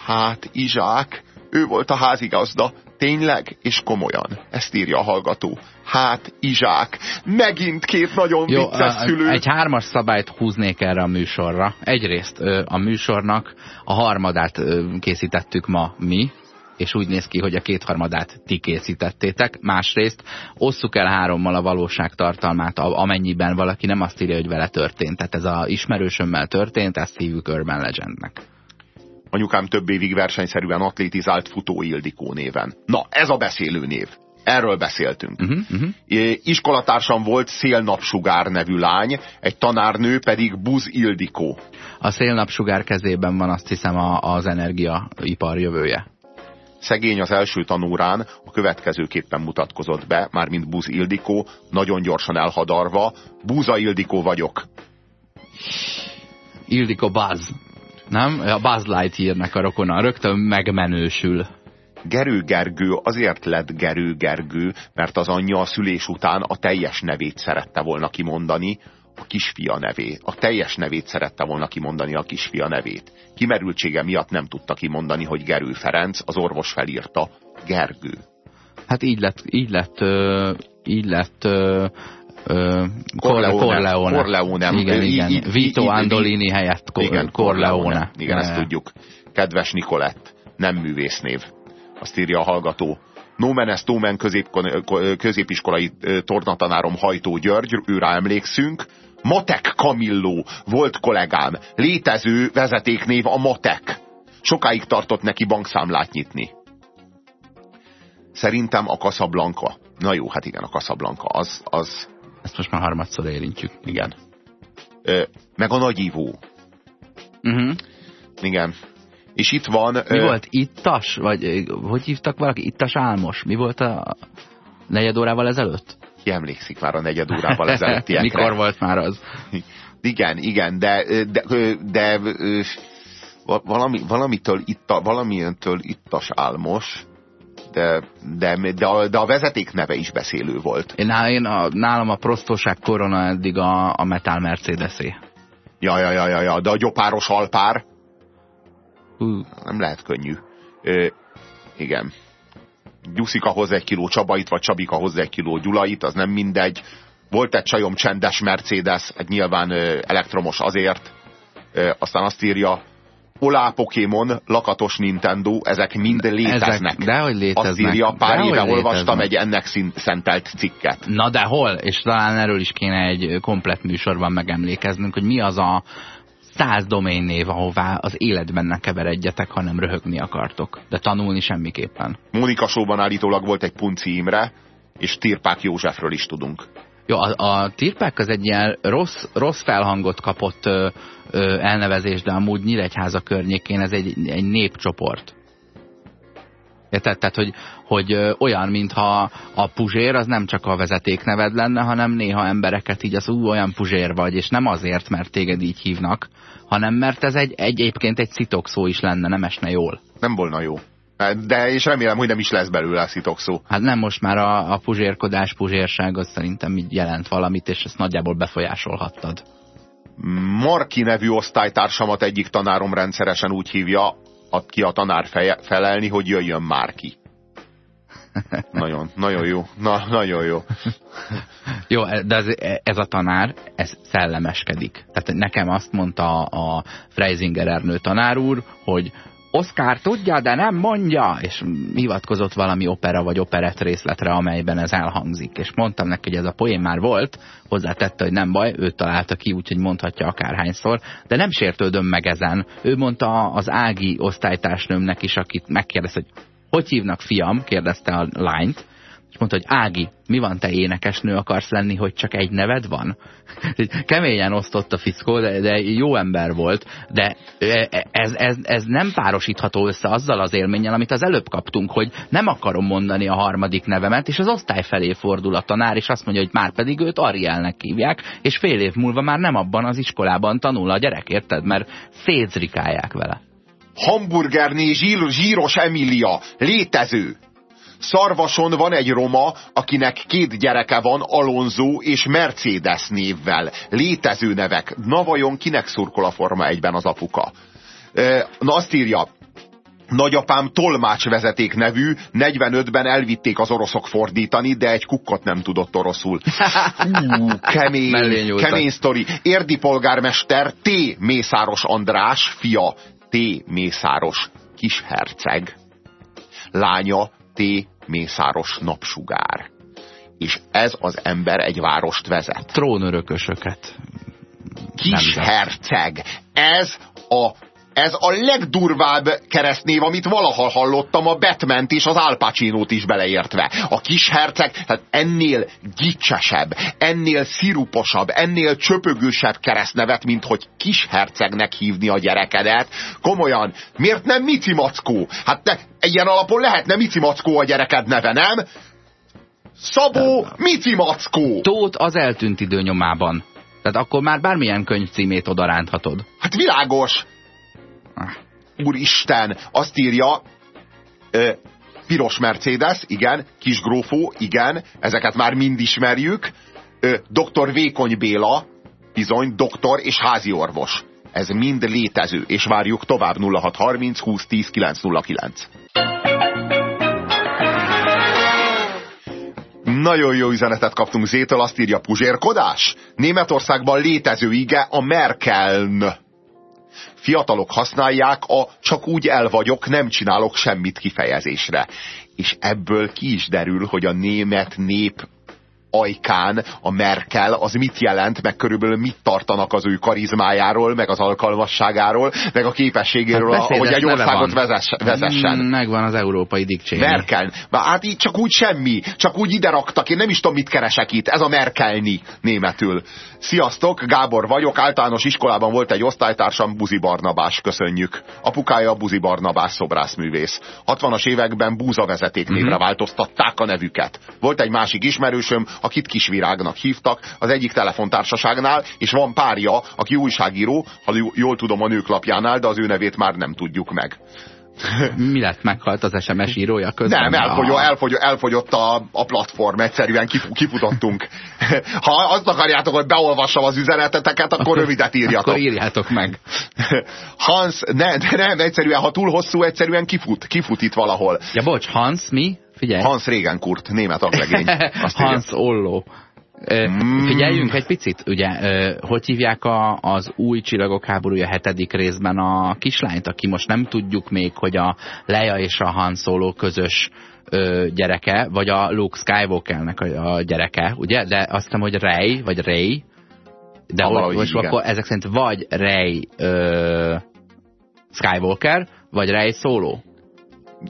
Hát Izsák, ő volt a házigazda, tényleg és komolyan. Ezt írja a hallgató. Hát Izsák, megint két nagyon Jó, vicces szülő. Egy hármas szabályt húznék erre a műsorra. Egyrészt a műsornak a harmadát készítettük ma mi, és úgy néz ki, hogy a kétharmadát ti készítettétek. Másrészt osszuk el hárommal a valóság tartalmát, amennyiben valaki nem azt írja, hogy vele történt. Tehát ez a ismerősömmel történt, ezt hívjuk Urban Legendnek. Anyukám több évig versenyszerűen atlétizált Futó Ildikó néven. Na, ez a beszélő név. Erről beszéltünk. Uh -huh, uh -huh. Iskolatársam volt Szélnapsugár nevű lány, egy tanárnő pedig Buz Ildikó. A Szélnapsugár kezében van azt hiszem a, az energiaipar jövője. Szegény az első tanórán a következőképpen mutatkozott be, mármint Buz Ildikó, nagyon gyorsan elhadarva. Búza Ildikó vagyok. Ildikó Buzz. Nem? A Buzz Lightyearnek a rokona. Rögtön megmenősül. Gerő Gergő azért lett Gerő Gergő, mert az anyja a szülés után a teljes nevét szerette volna kimondani, a kisfia nevét. A teljes nevét szerette volna kimondani a kisfia nevét. Kimerültsége miatt nem tudta kimondani, hogy Gerő Ferenc, az orvos felírta Gergő. Hát így lett, így lett, így lett Corleone. Corleone. Corleone. Igen, igen. I, Vito I, Andolini helyett Cor igen, Corleone. Corleone. Igen, ezt tudjuk. Kedves Nikolett, nem művésznév. Azt írja a hallgató. Nomen est Nomen közép, középiskolai tornatanárom Hajtó György, őrá emlékszünk. Matek Kamilló volt kollégám. Létező vezetéknév a Matek. Sokáig tartott neki bankszámlát nyitni. Szerintem a Casablanca. Na jó, hát igen, a Casablanca. Az, az... Ezt most már harmadszor érintjük. Igen. Ö, meg a nagyívó. Uh mhm. -huh. Igen. És itt van... Mi ö... volt? Ittas? Vagy hogy hívtak valaki? Ittas Álmos? Mi volt a negyed órával ezelőtt? Ki emlékszik már a negyed órával ezelőtt [LAUGHS] Mikor volt már az? Igen, igen, de, de, de, de valami, valamitől, itta, valamilyentől ittas álmos, de, de, de, a, vezeték neve is beszélő volt. Én, én a, nálam a prostóság korona eddig a, a Metal Mercedes-é. Ja, ja, ja, ja, ja, de a gyopáros alpár uh. nem lehet könnyű. Ö, igen. Gyuszika hoz egy kiló Csabait, vagy Csabika hoz egy kiló Gyulait, az nem mindegy. Volt egy csajom csendes Mercedes, egy nyilván elektromos azért. Aztán azt írja, Olá Pokémon, lakatos Nintendo, ezek mind léteznek. Ezek, dehogy léteznek. Azt írja, pár éve olvastam egy ennek szentelt cikket. Na de hol? És talán erről is kéne egy komplet műsorban megemlékeznünk, hogy mi az a száz doménnév, ahová az életben ne keveredjetek, hanem röhögni akartok. De tanulni semmiképpen. Mónika Sóban állítólag volt egy Punci Imre, és Tirpák Józsefről is tudunk. Jó, a, a Tirpák az egy ilyen rossz, rossz felhangot kapott ö, ö, elnevezés, de amúgy Nyíregyháza környékén ez egy, egy népcsoport. Érted? Tehát, hogy, hogy olyan, mintha a puzsér az nem csak a vezeték neved lenne, hanem néha embereket így az ú, olyan puzsér vagy, és nem azért, mert téged így hívnak, hanem mert ez egy, egyébként egy szitokszó is lenne, nem esne jól. Nem volna jó. De és remélem, hogy nem is lesz belőle a szitokszó. Hát nem, most már a, a puzsérkodás, puzsérság az szerintem így jelent valamit, és ezt nagyjából befolyásolhattad. Marki nevű osztálytársamat egyik tanárom rendszeresen úgy hívja, ki a tanár feje, felelni, hogy jöjjön már ki. [LAUGHS] Nagyon, nagyon jó. Na, nagyon jó. [LAUGHS] jó, de ez, ez a tanár, ez szellemeskedik. Tehát nekem azt mondta a Freisinger Ernő tanár úr, hogy Oszkár tudja, de nem mondja, és hivatkozott valami opera vagy operett részletre, amelyben ez elhangzik. És mondtam neki, hogy ez a poén már volt, hozzátette, hogy nem baj, ő találta ki, úgyhogy mondhatja akárhányszor, de nem sértődöm meg ezen. Ő mondta az Ági osztálytársnőmnek is, akit megkérdezte, hogy hogy hívnak fiam, kérdezte a lányt, mondta, hogy Ági, mi van, te énekesnő akarsz lenni, hogy csak egy neved van? [LAUGHS] Keményen osztott a fickó, de, de jó ember volt, de ez, ez, ez nem párosítható össze azzal az élménnyel, amit az előbb kaptunk, hogy nem akarom mondani a harmadik nevemet, és az osztály felé fordul a tanár, és azt mondja, hogy már pedig őt Arielnek hívják, és fél év múlva már nem abban az iskolában tanul a gyerek, érted? Mert szétzrikálják vele. Hamburgerné zsír, zsíros Emilia, létező. Szarvason van egy roma, akinek két gyereke van, Alonso és Mercedes névvel. Létező nevek. Na vajon kinek szurkol a forma egyben az apuka? Na azt írja, Nagyapám tolmácsvezeték nevű, 45-ben elvitték az oroszok fordítani, de egy kukkot nem tudott oroszul. [LAUGHS] Ú, kemény, kemény sztori. Érdi polgármester T. Mészáros András, fia T. Mészáros kisherceg. Lánya T. Mészáros napsugár. És ez az ember egy várost vezet. Trónörökösöket. Kis herceg. Ez a ez a legdurvább keresztnév, amit valaha hallottam a batman és az Al Pacino-t is beleértve. A kis herceg, tehát ennél gicsesebb, ennél sziruposabb, ennél csöpögősebb keresztnevet, mint hogy kis hercegnek hívni a gyerekedet. Komolyan, miért nem Mici Mackó? Hát te, ilyen alapon lehetne Mici Mackó a gyereked neve, nem? Szabó Mici Mackó! Tóth az eltűnt időnyomában. Tehát akkor már bármilyen könyv címét odaránthatod. Hát világos! Úristen, azt írja, ö, piros Mercedes, igen, kisgrófó, igen, ezeket már mind ismerjük, ö, dr. Vékony Béla, bizony, doktor és házi orvos. Ez mind létező, és várjuk tovább 0630 2010 909. Nagyon jó üzenetet kaptunk Zétől, azt írja Puzsérkodás. Németországban létező ige a Merkeln fiatalok használják a csak úgy el vagyok, nem csinálok semmit kifejezésre. És ebből ki is derül, hogy a német nép ajkán a Merkel az mit jelent, meg körülbelül mit tartanak az ő karizmájáról, meg az alkalmasságáról, meg a képességéről, hát hogy egy országot vezess, vezessen. Megvan az európai dikcsény. Merkel. Hát így csak úgy semmi. Csak úgy ide raktak. Én nem is tudom, mit keresek itt. Ez a Merkelni németül. Sziasztok, Gábor vagyok. Általános iskolában volt egy osztálytársam, Buzi Barnabás. Köszönjük. Apukája Buzi Barnabás szobrászművész. 60-as években búza vezeték névre mm -hmm. változtatták a nevüket. Volt egy másik ismerősöm, akit Kisvirágnak hívtak az egyik telefontársaságnál, és van párja, aki újságíró, ha jól tudom a nők lapjánál, de az ő nevét már nem tudjuk meg. [LAUGHS] Mi lett, meghalt az SMS írója közben? Nem, elfogyott, elfogyott, elfogyott a, a platform, egyszerűen kifutottunk. [LAUGHS] Ha azt akarjátok, hogy beolvassam az üzeneteteket, akkor, akkor rövidet írjatok. Akkor írjátok meg. [LAUGHS] Hans, ne, nem, egyszerűen, ha túl hosszú, egyszerűen kifut, kifut itt valahol. Ja, bocs, Hans mi? Figyelj. Hans Regenkurt, német aglegény. [LAUGHS] Hans Olló. Mm. Figyeljünk egy picit, ugye, hogy hívják a, az új Csillagok háborúja hetedik részben a kislányt, aki most nem tudjuk még, hogy a Leia és a Han Solo közös ö, gyereke, vagy a Luke Skywalkernek a, a gyereke, ugye? De azt hiszem, hogy Rey, vagy Rey, de ha, hogy, most akkor ezek szerint vagy Rey ö, Skywalker, vagy Rey Solo.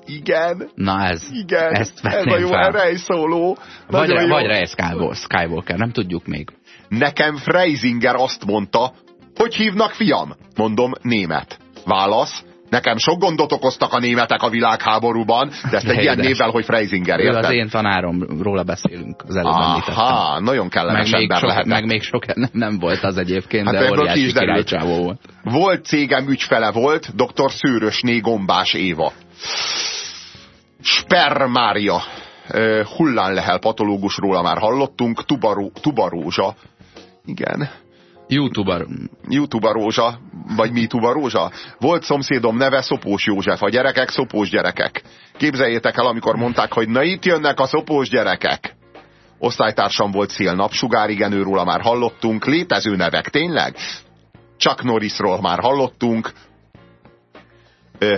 Igen. Na ez. Igen. Ezt ez a jó fel. Rej szóló. Vagy, jó. vagy Rej Skywalker, nem tudjuk még. Nekem Freisinger azt mondta, hogy hívnak fiam? Mondom, német. Válasz, Nekem sok gondot okoztak a németek a világháborúban, de ezt egy ilyen névvel, hogy Freisinger, érted? az én tanárom, róla beszélünk, az előbb Aha, nagyon kellemes meg ember sok, Meg még sok nem, nem volt az egyébként, hát de óriási királycsávó volt. Volt cégem ügyfele volt, dr. Szőrösné Gombás Éva. Spermária. Hullán lehel patológusról már hallottunk, tubaró, tubarózsa. Igen, YouTuber. YouTuber Rózsa, vagy mi Rózsa. Volt szomszédom neve Szopós József, a gyerekek szopós gyerekek. Képzeljétek el, amikor mondták, hogy na itt jönnek a szopós gyerekek. Osztálytársam volt Szél Napsugár, igen, őróla már hallottunk. Létező nevek, tényleg? Chuck Norrisról már hallottunk. Ö,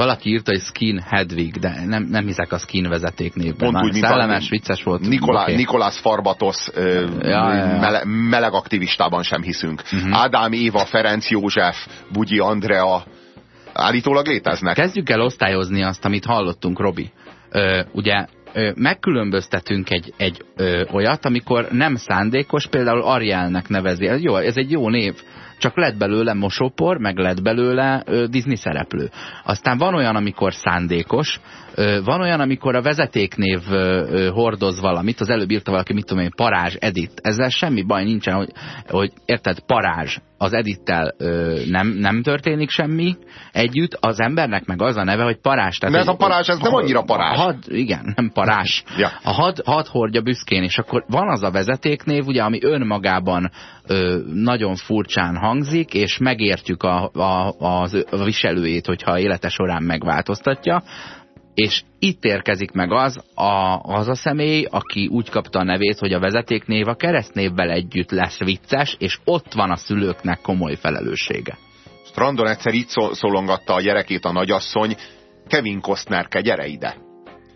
valaki írta, hogy Skin Hedwig, de nem, nem hiszek a Skin vezeték névben. Pont úgy, Szellemes, a, vicces volt. Nikolá, okay. Nikolás Farbatos ö, ja, ja, ja. Mele, meleg aktivistában sem hiszünk. Uh mhm. -huh. Ádám Éva, Ferenc József, Bugyi Andrea állítólag léteznek. Kezdjük el osztályozni azt, amit hallottunk, Robi. Ö, ugye ö, megkülönböztetünk egy, egy ö, olyat, amikor nem szándékos, például Arielnek nevezi. Ez, jó, ez egy jó név csak lett belőle mosópor, meg lett belőle ö, Disney szereplő. Aztán van olyan, amikor szándékos, ö, van olyan, amikor a vezetéknév ö, ö, hordoz valamit, az előbb írta valaki, mit tudom én, Parázs, Edit. Ezzel semmi baj nincsen, hogy, hogy érted, Parázs, az Edittel ö, nem, nem történik semmi együtt, az embernek meg az a neve, hogy Parázs. Tehát, De ez a Parázs, ez nem annyira Parázs. Had, igen, nem Parázs. ja. A had, had hordja büszkén, és akkor van az a vezetéknév, ugye, ami önmagában nagyon furcsán hangzik, és megértjük a, a, az, a viselőjét, hogyha élete során megváltoztatja, és itt érkezik meg az a, az a személy, aki úgy kapta a nevét, hogy a vezetéknév a keresztnévvel együtt lesz vicces, és ott van a szülőknek komoly felelőssége. Strandon egyszer így szólongatta a gyerekét a nagyasszony, Kevin Costnerke, gyere ide.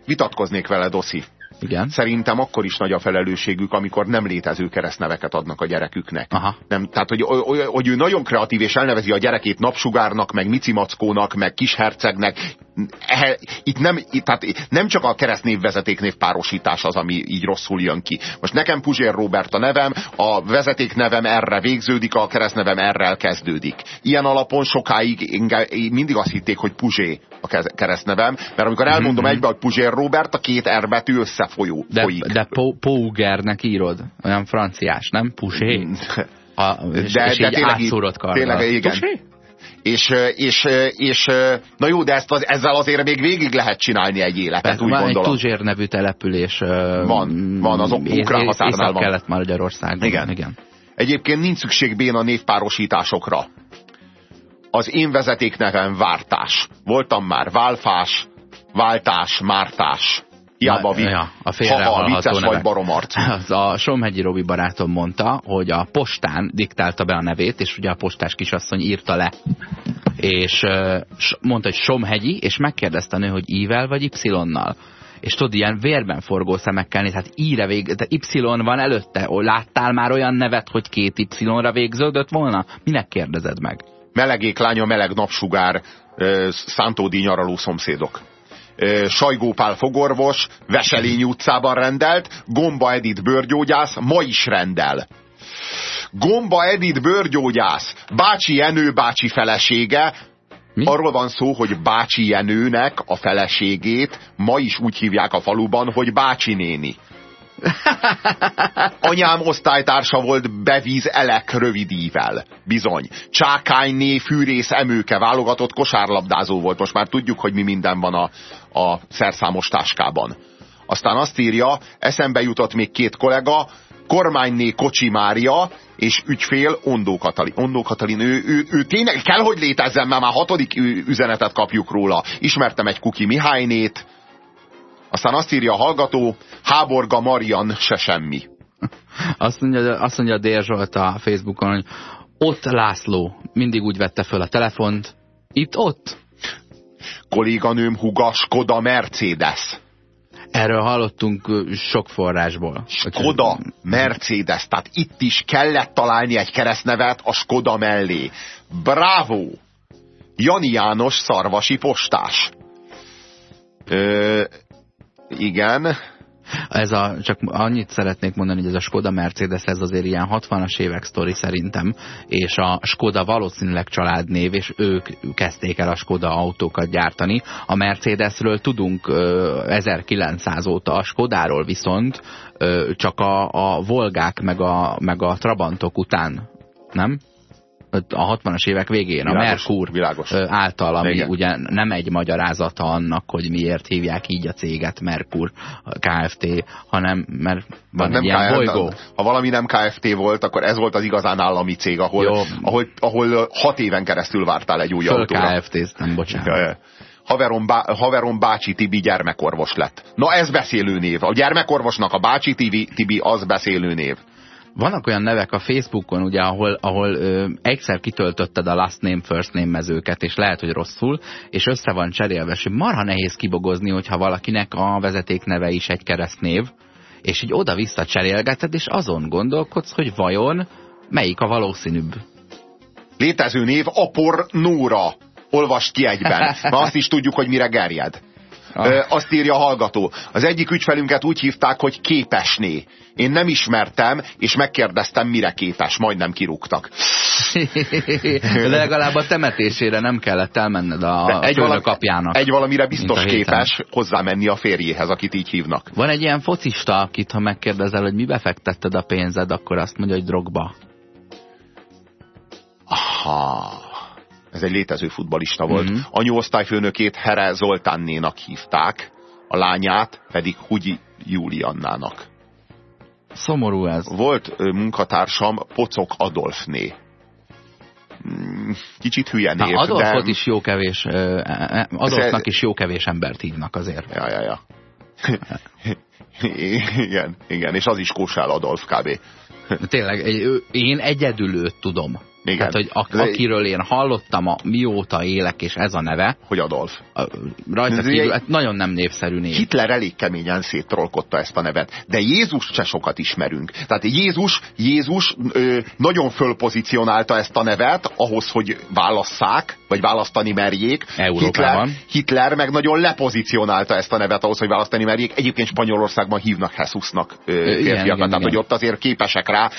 Vitatkoznék vele, Doszi. Igen. Szerintem akkor is nagy a felelősségük, amikor nem létező keresztneveket adnak a gyereküknek. Aha. Nem, tehát, hogy, hogy ő nagyon kreatív, és elnevezi a gyerekét napsugárnak, meg micimackónak, meg kishercegnek. Itt nem, itt, tehát nem csak a keresztnév vezetéknév párosítás az, ami így rosszul jön ki. Most nekem Puzsér Robert a nevem, a vezetéknevem erre végződik, a keresztnevem erre kezdődik. Ilyen alapon sokáig mindig azt hitték, hogy Puzsé a keresztnevem, mert amikor elmondom mm -hmm. egybe, hogy Puzsér Robert, a két R betű összefolyó. De, folyik. de Pougernek írod, olyan franciás, nem? Puzsé? Mm. A, és, de, és de így tényleg. Tényleg, igen. Pusé? És, és, és, na jó, de ezt az, ezzel azért még végig lehet csinálni egy életet, Persze, úgy van gondolom. egy Tuzsér nevű település. Van, van, az ukrán határnál van. kelet Magyarországon. Igen. igen. Egyébként nincs szükség béna névpárosításokra az én vezetéknevem Vártás. Voltam már Válfás, Váltás, Mártás. Hiába vi, ja, a ha, vicces nevek. vagy baromarc. [LAUGHS] Az a Somhegyi Robi barátom mondta, hogy a postán diktálta be a nevét, és ugye a postás kisasszony írta le. És mondta, hogy Somhegyi, és megkérdezte a nő, hogy ível vagy Y-nal és tudod, ilyen vérben forgó szemekkel néz, hát íre vég, de Y van előtte, láttál már olyan nevet, hogy két Y-ra végződött volna? Minek kérdezed meg? melegék lánya, meleg napsugár, Szántódi nyaraló szomszédok. Sajgó Pál fogorvos, Veselény utcában rendelt, Gomba Edith bőrgyógyász, ma is rendel. Gomba Edith bőrgyógyász, Bácsi Jenő bácsi felesége, mi? Arról van szó, hogy Bácsi Jenőnek a feleségét ma is úgy hívják a faluban, hogy Bácsi néni. [LAUGHS] Anyám osztálytársa volt bevíz elek rövidível. Bizony. Csákányné, fűrész, emőke válogatott kosárlabdázó volt. Most már tudjuk, hogy mi minden van a, a szerszámos táskában. Aztán azt írja, eszembe jutott még két kollega, kormányné Kocsi Mária, és ügyfél Ondó Katalin. Ondó Katalin, ő, ő, ő tényleg kell, hogy létezzen, mert már hatodik üzenetet kapjuk róla. Ismertem egy Kuki Mihálynét, aztán azt írja a hallgató, Háborga Marian se semmi. [LAUGHS] Azt mondja, azt mondja Dér Zsolt a Facebookon, hogy ott László mindig úgy vette föl a telefont, itt ott. Kolléganőm Huga Skoda Mercedes. Erről hallottunk sok forrásból. Skoda Mercedes, tehát itt is kellett találni egy keresztnevet a Skoda mellé. Bravo! Jani János szarvasi postás. Ö, igen. Ez a, csak annyit szeretnék mondani, hogy ez a Skoda Mercedes, ez azért ilyen 60-as évek sztori szerintem, és a Skoda valószínűleg családnév, és ők kezdték el a Skoda autókat gyártani. A Mercedesről tudunk 1900 óta, a Skodáról viszont csak a, a Volgák meg a, meg a Trabantok után, nem? A 60-as évek végén, világos, a Merkur világos. által, ami Igen. ugye nem egy magyarázata annak, hogy miért hívják így a céget Merkur Kft., hanem mert van nem egy ilyen bolygó. Ha valami nem Kft. volt, akkor ez volt az igazán állami cég, ahol, ahol, ahol hat éven keresztül vártál egy új Föl autóra. Kft. nem bocsánat. Ja, ja haverom, bá, haverom Bácsi Tibi gyermekorvos lett. Na ez beszélő név. A gyermekorvosnak a Bácsi Tibi, Tibi az beszélő név. Vannak olyan nevek a Facebookon, ugye, ahol, ahol ö, egyszer kitöltötted a last name, first name mezőket, és lehet, hogy rosszul, és össze van cserélve, és marha nehéz kibogozni, hogyha valakinek a vezeték neve is egy keresztnév, és így oda-vissza cserélgeted, és azon gondolkodsz, hogy vajon melyik a valószínűbb. Létező név Apor Nóra. Olvast ki egyben. [LAUGHS] Mert azt is tudjuk, hogy mire gerjed. Ah. Azt írja a hallgató. Az egyik ügyfelünket úgy hívták, hogy képesné. Én nem ismertem, és megkérdeztem, mire képes. Majdnem kirúgtak. [LAUGHS] De legalább a temetésére nem kellett elmenned a egy valami, apjának. Egy valamire biztos képes hozzámenni a férjéhez, akit így hívnak. Van egy ilyen focista, akit ha megkérdezel, hogy mibe fektetted a pénzed, akkor azt mondja, hogy drogba. Aha ez egy létező futbalista volt. Mm -hmm. Anyóosztályfőnökét Here Zoltánnénak hívták, a lányát pedig Hugyi Júliannának. Szomorú ez. Volt munkatársam Pocok Adolfné. Mm, kicsit hülye név. Na, Adolfot de... is jó kevés, e, e, Adolfnak is jó kevés embert hívnak azért. Ja, ja, ja. [LAUGHS] igen, igen, és az is Kósál Adolf kb. Tényleg, én egyedül őt tudom. Igen. Tehát, hogy a, akiről én hallottam, a, mióta élek, és ez a neve. Hogy Adolf. A, rajta kívül, hát nagyon nem népszerű név. Hitler elég keményen széttrolkodta ezt a nevet. De Jézus se sokat ismerünk. Tehát Jézus, Jézus ö, nagyon fölpozícionálta ezt a nevet ahhoz, hogy válasszák, vagy választani merjék. Európában. Hitler, Hitler meg nagyon lepozicionálta ezt a nevet ahhoz, hogy választani merjék. Egyébként Spanyolországban hívnak Jesusnak férfiakat, tehát hogy ott azért képesek rá,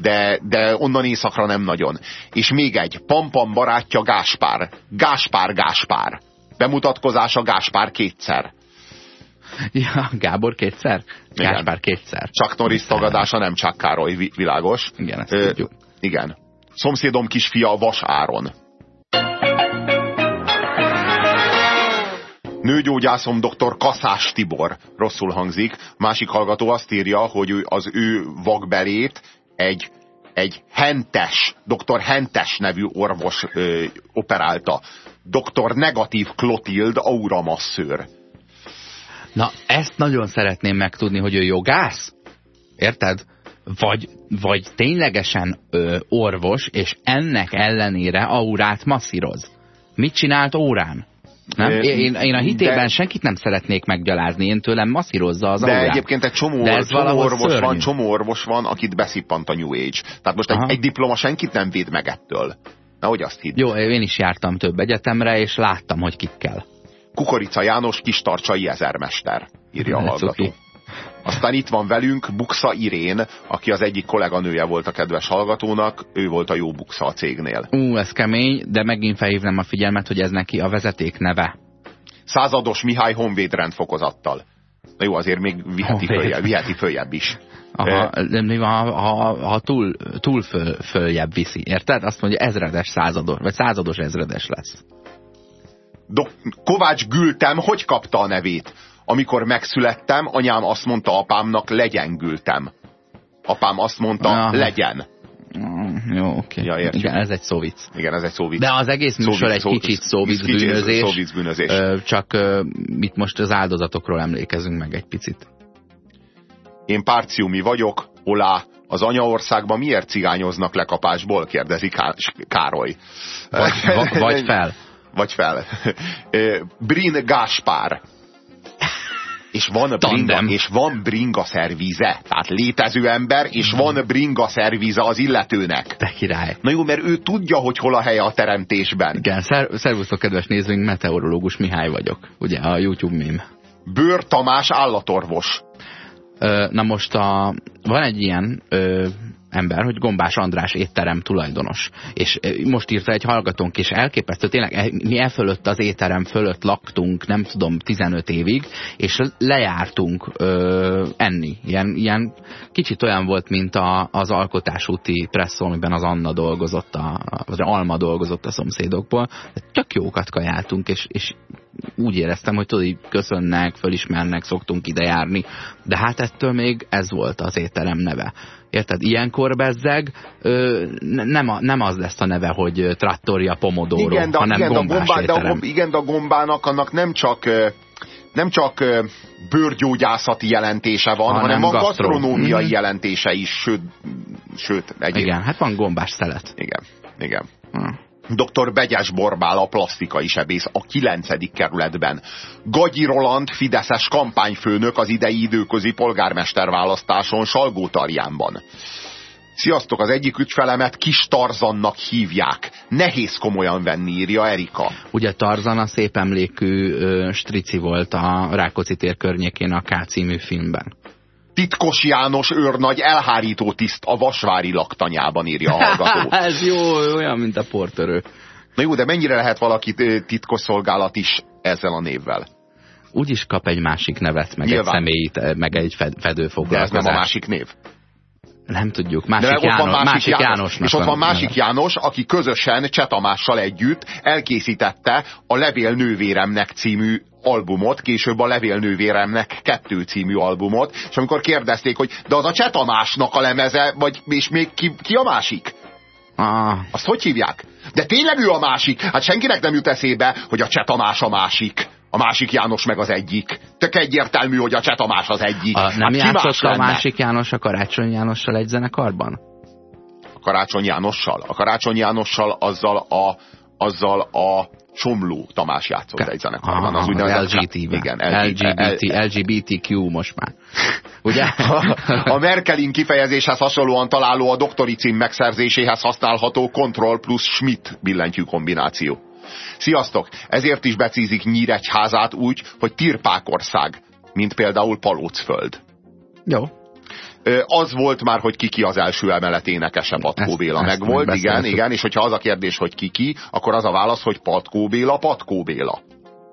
de, de onnan északra nem nagyon. És még egy, Pampam barátja Gáspár. Gáspár Gáspár. Bemutatkozása Gáspár kétszer. Ja, Gábor kétszer? Igen. Gáspár kétszer. Csak Norris tagadása, nem csak Károly, világos. Igen, ezt Ö, tudjuk. Igen. Szomszédom kisfia Vas Áron. Nőgyógyászom dr. Kaszás Tibor. Rosszul hangzik. Másik hallgató azt írja, hogy az ő vakbelét egy egy Hentes, dr. Hentes nevű orvos ö, operálta. Dr. Negatív Clotild auramasszőr. Na, ezt nagyon szeretném megtudni, hogy ő jogász? Érted? Vagy, vagy ténylegesen ö, orvos, és ennek ellenére aurát masszíroz. Mit csinált órán? Nem? Én, én a hitében de, senkit nem szeretnék meggyalázni, én tőlem masszírozza az De aurát. egyébként egy csomó, de ez csomó orvos szörnyű. van, csomó orvos van, akit beszippant a New Age. Tehát most egy, egy diploma senkit nem véd meg ettől. hogy azt hidd. Jó, én is jártam több egyetemre, és láttam, hogy kik kell. Kukorica János kistarcsai ezermester, írja a hallgató. Aztán itt van velünk Buksa Irén, aki az egyik kolléganője volt a kedves hallgatónak, ő volt a jó Buksa a cégnél. Ú, ez kemény, de megint felhívnám a figyelmet, hogy ez neki a vezeték neve. Százados Mihály Honvéd rendfokozattal. Na jó, azért még viheti, följebb, viheti följebb is. Aha, de ha, ha, ha túl, túl föl, följebb viszi, érted? Azt mondja, ezredes százados, vagy százados ezredes lesz. Do Kovács Gültem hogy kapta a nevét? Amikor megszülettem, anyám azt mondta apámnak, legyengültem. Apám azt mondta, ja. legyen. Mm, jó, oké. Okay. Ja, Igen, ez egy szóvic. Igen, ez egy szóvic. De az egész műsor egy kicsit szóvic bűnözés. Szóvic bűnözés. Csak mit most az áldozatokról emlékezünk meg egy picit. Én párciumi vagyok, olá, az anyaországban miért cigányoznak lekapásból? kérdezi Károly. Vagy, [LAUGHS] vagy fel. Vagy fel. Brin Gáspár és van bringa, és van bringa szervíze. Tehát létező ember, és van mhm. bringa szervíze az illetőnek. Te király. Na jó, mert ő tudja, hogy hol a helye a teremtésben. Igen, szer szervusztok, kedves nézőink, meteorológus Mihály vagyok. Ugye, a YouTube mém. Bőr Tamás állatorvos. Na most a, van egy ilyen ö, ember, hogy Gombás András étterem tulajdonos. És most írta egy hallgatónk, és elképesztő, tényleg e, mi e fölött az étterem fölött laktunk, nem tudom, 15 évig, és lejártunk ö, enni. Ilyen, ilyen kicsit olyan volt, mint a, az alkotásúti presszó, amiben az Anna dolgozott, a, vagy Alma dolgozott a szomszédokból. Tök jókat kajáltunk, és, és úgy éreztem, hogy tudod, köszönnek, fölismernek, szoktunk ide járni, de hát ettől még ez volt az étterem neve. Érted? Ilyenkor bezzeg ö, nem, a, nem az lesz a neve, hogy Trattoria Pomodoro, igen, de, hanem igen, gombás a gombá, de a, igen, de a gombának annak nem csak nem csak bőrgyógyászati jelentése van, hanem, hanem van gasztro. gasztronómiai mm -hmm. jelentése is, sőt, sőt egyéb. Igen, hát van gombás szelet. Igen, igen. Mm. Dr. Begyes Borbál, a plastikai sebész a 9. kerületben. Gagyi Roland, Fideszes kampányfőnök az idei időközi polgármester választáson Salgótarjánban. Sziasztok, az egyik ügyfelemet Kis Tarzannak hívják. Nehéz komolyan venni, írja Erika. Ugye Tarzan a szép emlékű ö, strici volt a Rákóczi tér környékén a K című filmben. Titkos János őrnagy elhárító tiszt a Vasvári laktanyában írja a hallgató. [LAUGHS] Ez jó, olyan, mint a portörő. Na jó, de mennyire lehet valaki titkos szolgálat is ezzel a névvel? Úgy is kap egy másik nevet, meg Nyilván. egy személyt, meg egy fedőfoglalkozást. De ez nem a másik név. Nem tudjuk. Másik, De János, másik, másik János. Jánosnak És ott van másik János, aki közösen Csetamással együtt elkészítette a Levél nővéremnek című albumot, később a Levél nővéremnek kettő című albumot, és amikor kérdezték, hogy de az a Csetamásnak a lemeze, vagy és még ki, ki a másik? Ah. Azt hogy hívják? De tényleg ő a másik? Hát senkinek nem jut eszébe, hogy a Csetamás a másik. A másik János meg az egyik. Tök egyértelmű, hogy a Csetamás az egyik. A, nem hát játszott a másik János a Karácsony Jánossal egy zenekarban? A Karácsony Jánossal? A Karácsony Jánossal azzal a, azzal a Somló Tamás játszott egy zenekarban. Az úgynevezett LGT, igen, LGBT, LGBTQ most már. Ugye? [LAUGHS] A, a Merkelin kifejezéshez hasonlóan találó a doktori cím megszerzéséhez használható Control plus Schmidt billentyű kombináció. Sziasztok! Ezért is becízik Nyíregyházát úgy, hogy Tirpákország, mint például Palócföld. Jó. Az volt már, hogy kiki az első emelet énekese, Patkó Béla. Meg volt, igen, igen, és hogyha az a kérdés, hogy kiki, akkor az a válasz, hogy Patkó Béla, Patkó Béla.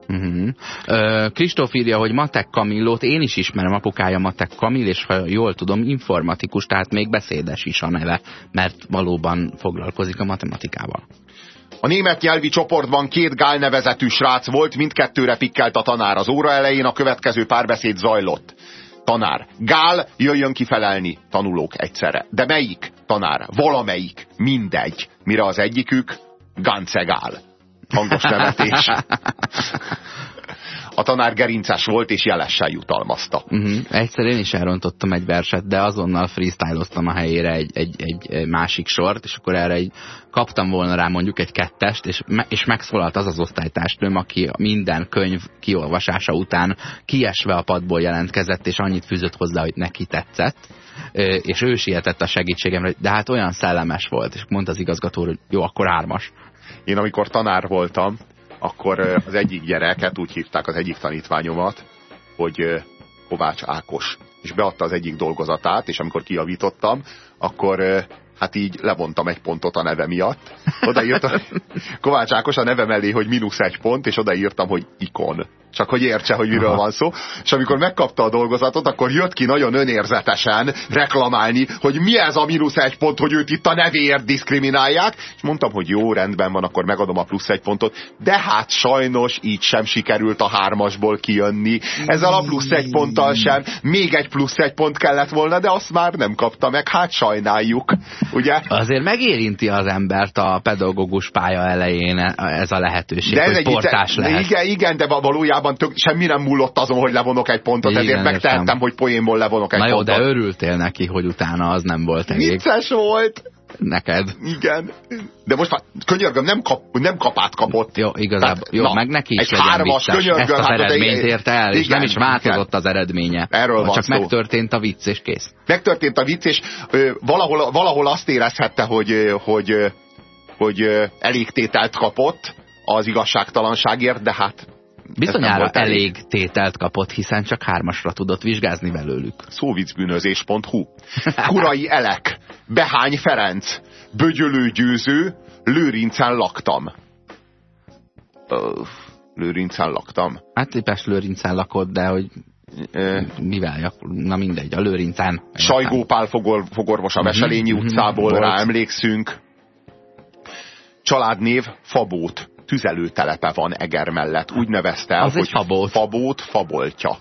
Uh-huh. írja, hogy Matek Kamillót én is ismerem, apukája Matek Kamil, és ha jól tudom, informatikus, tehát még beszédes is a neve, mert valóban foglalkozik a matematikával. A német nyelvi csoportban két Gál nevezetű srác volt, mindkettőre pikkelt a tanár. Az óra elején a következő párbeszéd zajlott. Tanár. Gál, jöjjön kifelelni. Tanulók egyszerre. De melyik? Tanár. Valamelyik. Mindegy. Mire az egyikük? Gancegál. Hangos nevetés. [LAUGHS] A tanár gerinces volt, és jelessel jutalmazta. Uh -huh. Egyszer én is elrontottam egy verset, de azonnal freestyloztam a helyére egy, egy, egy másik sort, és akkor erre egy, kaptam volna rá mondjuk egy kettest, és, me, és megszólalt az az osztálytársnőm, aki minden könyv kiolvasása után kiesve a padból jelentkezett, és annyit fűzött hozzá, hogy neki tetszett és ő sietett a segítségemre, de hát olyan szellemes volt, és mondta az igazgató, hogy jó, akkor ármas. Én amikor tanár voltam, akkor az egyik gyereket, úgy hívták az egyik tanítványomat, hogy Kovács Ákos. És beadta az egyik dolgozatát, és amikor kijavítottam, akkor hát így levontam egy pontot a neve miatt. Odaírtam [LAUGHS] Kovács Ákos a neve mellé, hogy mínusz egy pont, és odaírtam, hogy ikon. Csak hogy értse, hogy miről Aha. van szó. És amikor megkapta a dolgozatot, akkor jött ki nagyon önérzetesen reklamálni, hogy mi ez a mínusz egy pont, hogy őt itt a nevéért diszkriminálják. És mondtam, hogy jó, rendben van, akkor megadom a plusz egy pontot. De hát sajnos így sem sikerült a hármasból kijönni. Ezzel a plusz egy ponttal sem. Még egy plusz egy pont kellett volna, de azt már nem kapta meg. Hát sajnáljuk. Ugye? Azért megérinti az embert a pedagógus pálya elején ez a lehetőség, de hogy portás lehet. Igen, igen, de valójában valójában tök, semmi nem múlott azon, hogy levonok egy pontot, Igen, ezért megtehettem, hogy poénból levonok egy Na jó, pontot. de örültél neki, hogy utána az nem volt elég. Vicces volt! Neked. Igen. De most már könyörgöm, nem, kap, nem kapát kapott. Jó, igazából. Tehát, jó, na, meg neki is egy hármas, könyörgöm, Ezt az hát eredményt érte el, igen, és nem is változott igen. az eredménye. Erről van Csak szó. megtörtént a vicc, és kész. Megtörtént a vicc, és ö, valahol, valahol azt érezhette, hogy, hogy, hogy elégtételt kapott az igazságtalanságért, de hát Bizonyára elég tételt kapott, hiszen csak hármasra tudott vizsgázni belőlük. Szóvicbűnözés.hu Kurai Elek, Behány Ferenc, Bögyölő Győző, Lőrincen laktam. Lőrincen laktam? Hát Lipes Lőrincen lakott, de hogy mivel, na mindegy, a Lőrincen. Sajgó Pál fogor, fogorvos a mhm, Veselényi -huh, utcából, rá emlékszünk. Családnév Fabót, tüzelőtelepe van Eger mellett. Úgy nevezte el, az hogy Fabót. Fabót Faboltja.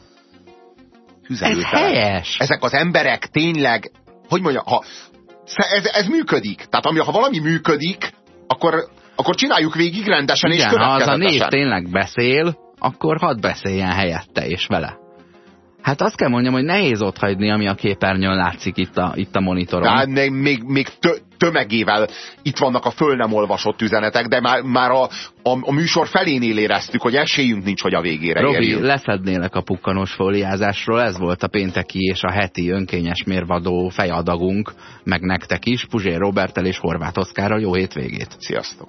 Ez helyes. Ezek az emberek tényleg, hogy mondja, ha ez, ez működik. Tehát ami, ha valami működik, akkor, akkor csináljuk végig rendesen Igen, és következetesen. ha az a név tényleg beszél, akkor hadd beszéljen helyette és vele. Hát azt kell mondjam, hogy nehéz ott hagyni, ami a képernyőn látszik itt a, itt a monitoron. Hát még, még, még tö, tömegével itt vannak a föl nem olvasott üzenetek, de már, már a, a, a műsor felénél éreztük, hogy esélyünk nincs, hogy a végére Robi, érjünk. leszednélek a pukkanos fóliázásról, ez volt a pénteki és a heti önkényes mérvadó fejadagunk, meg nektek is, Puzsér Robertel és Horváth Oszkárral jó hétvégét. Sziasztok!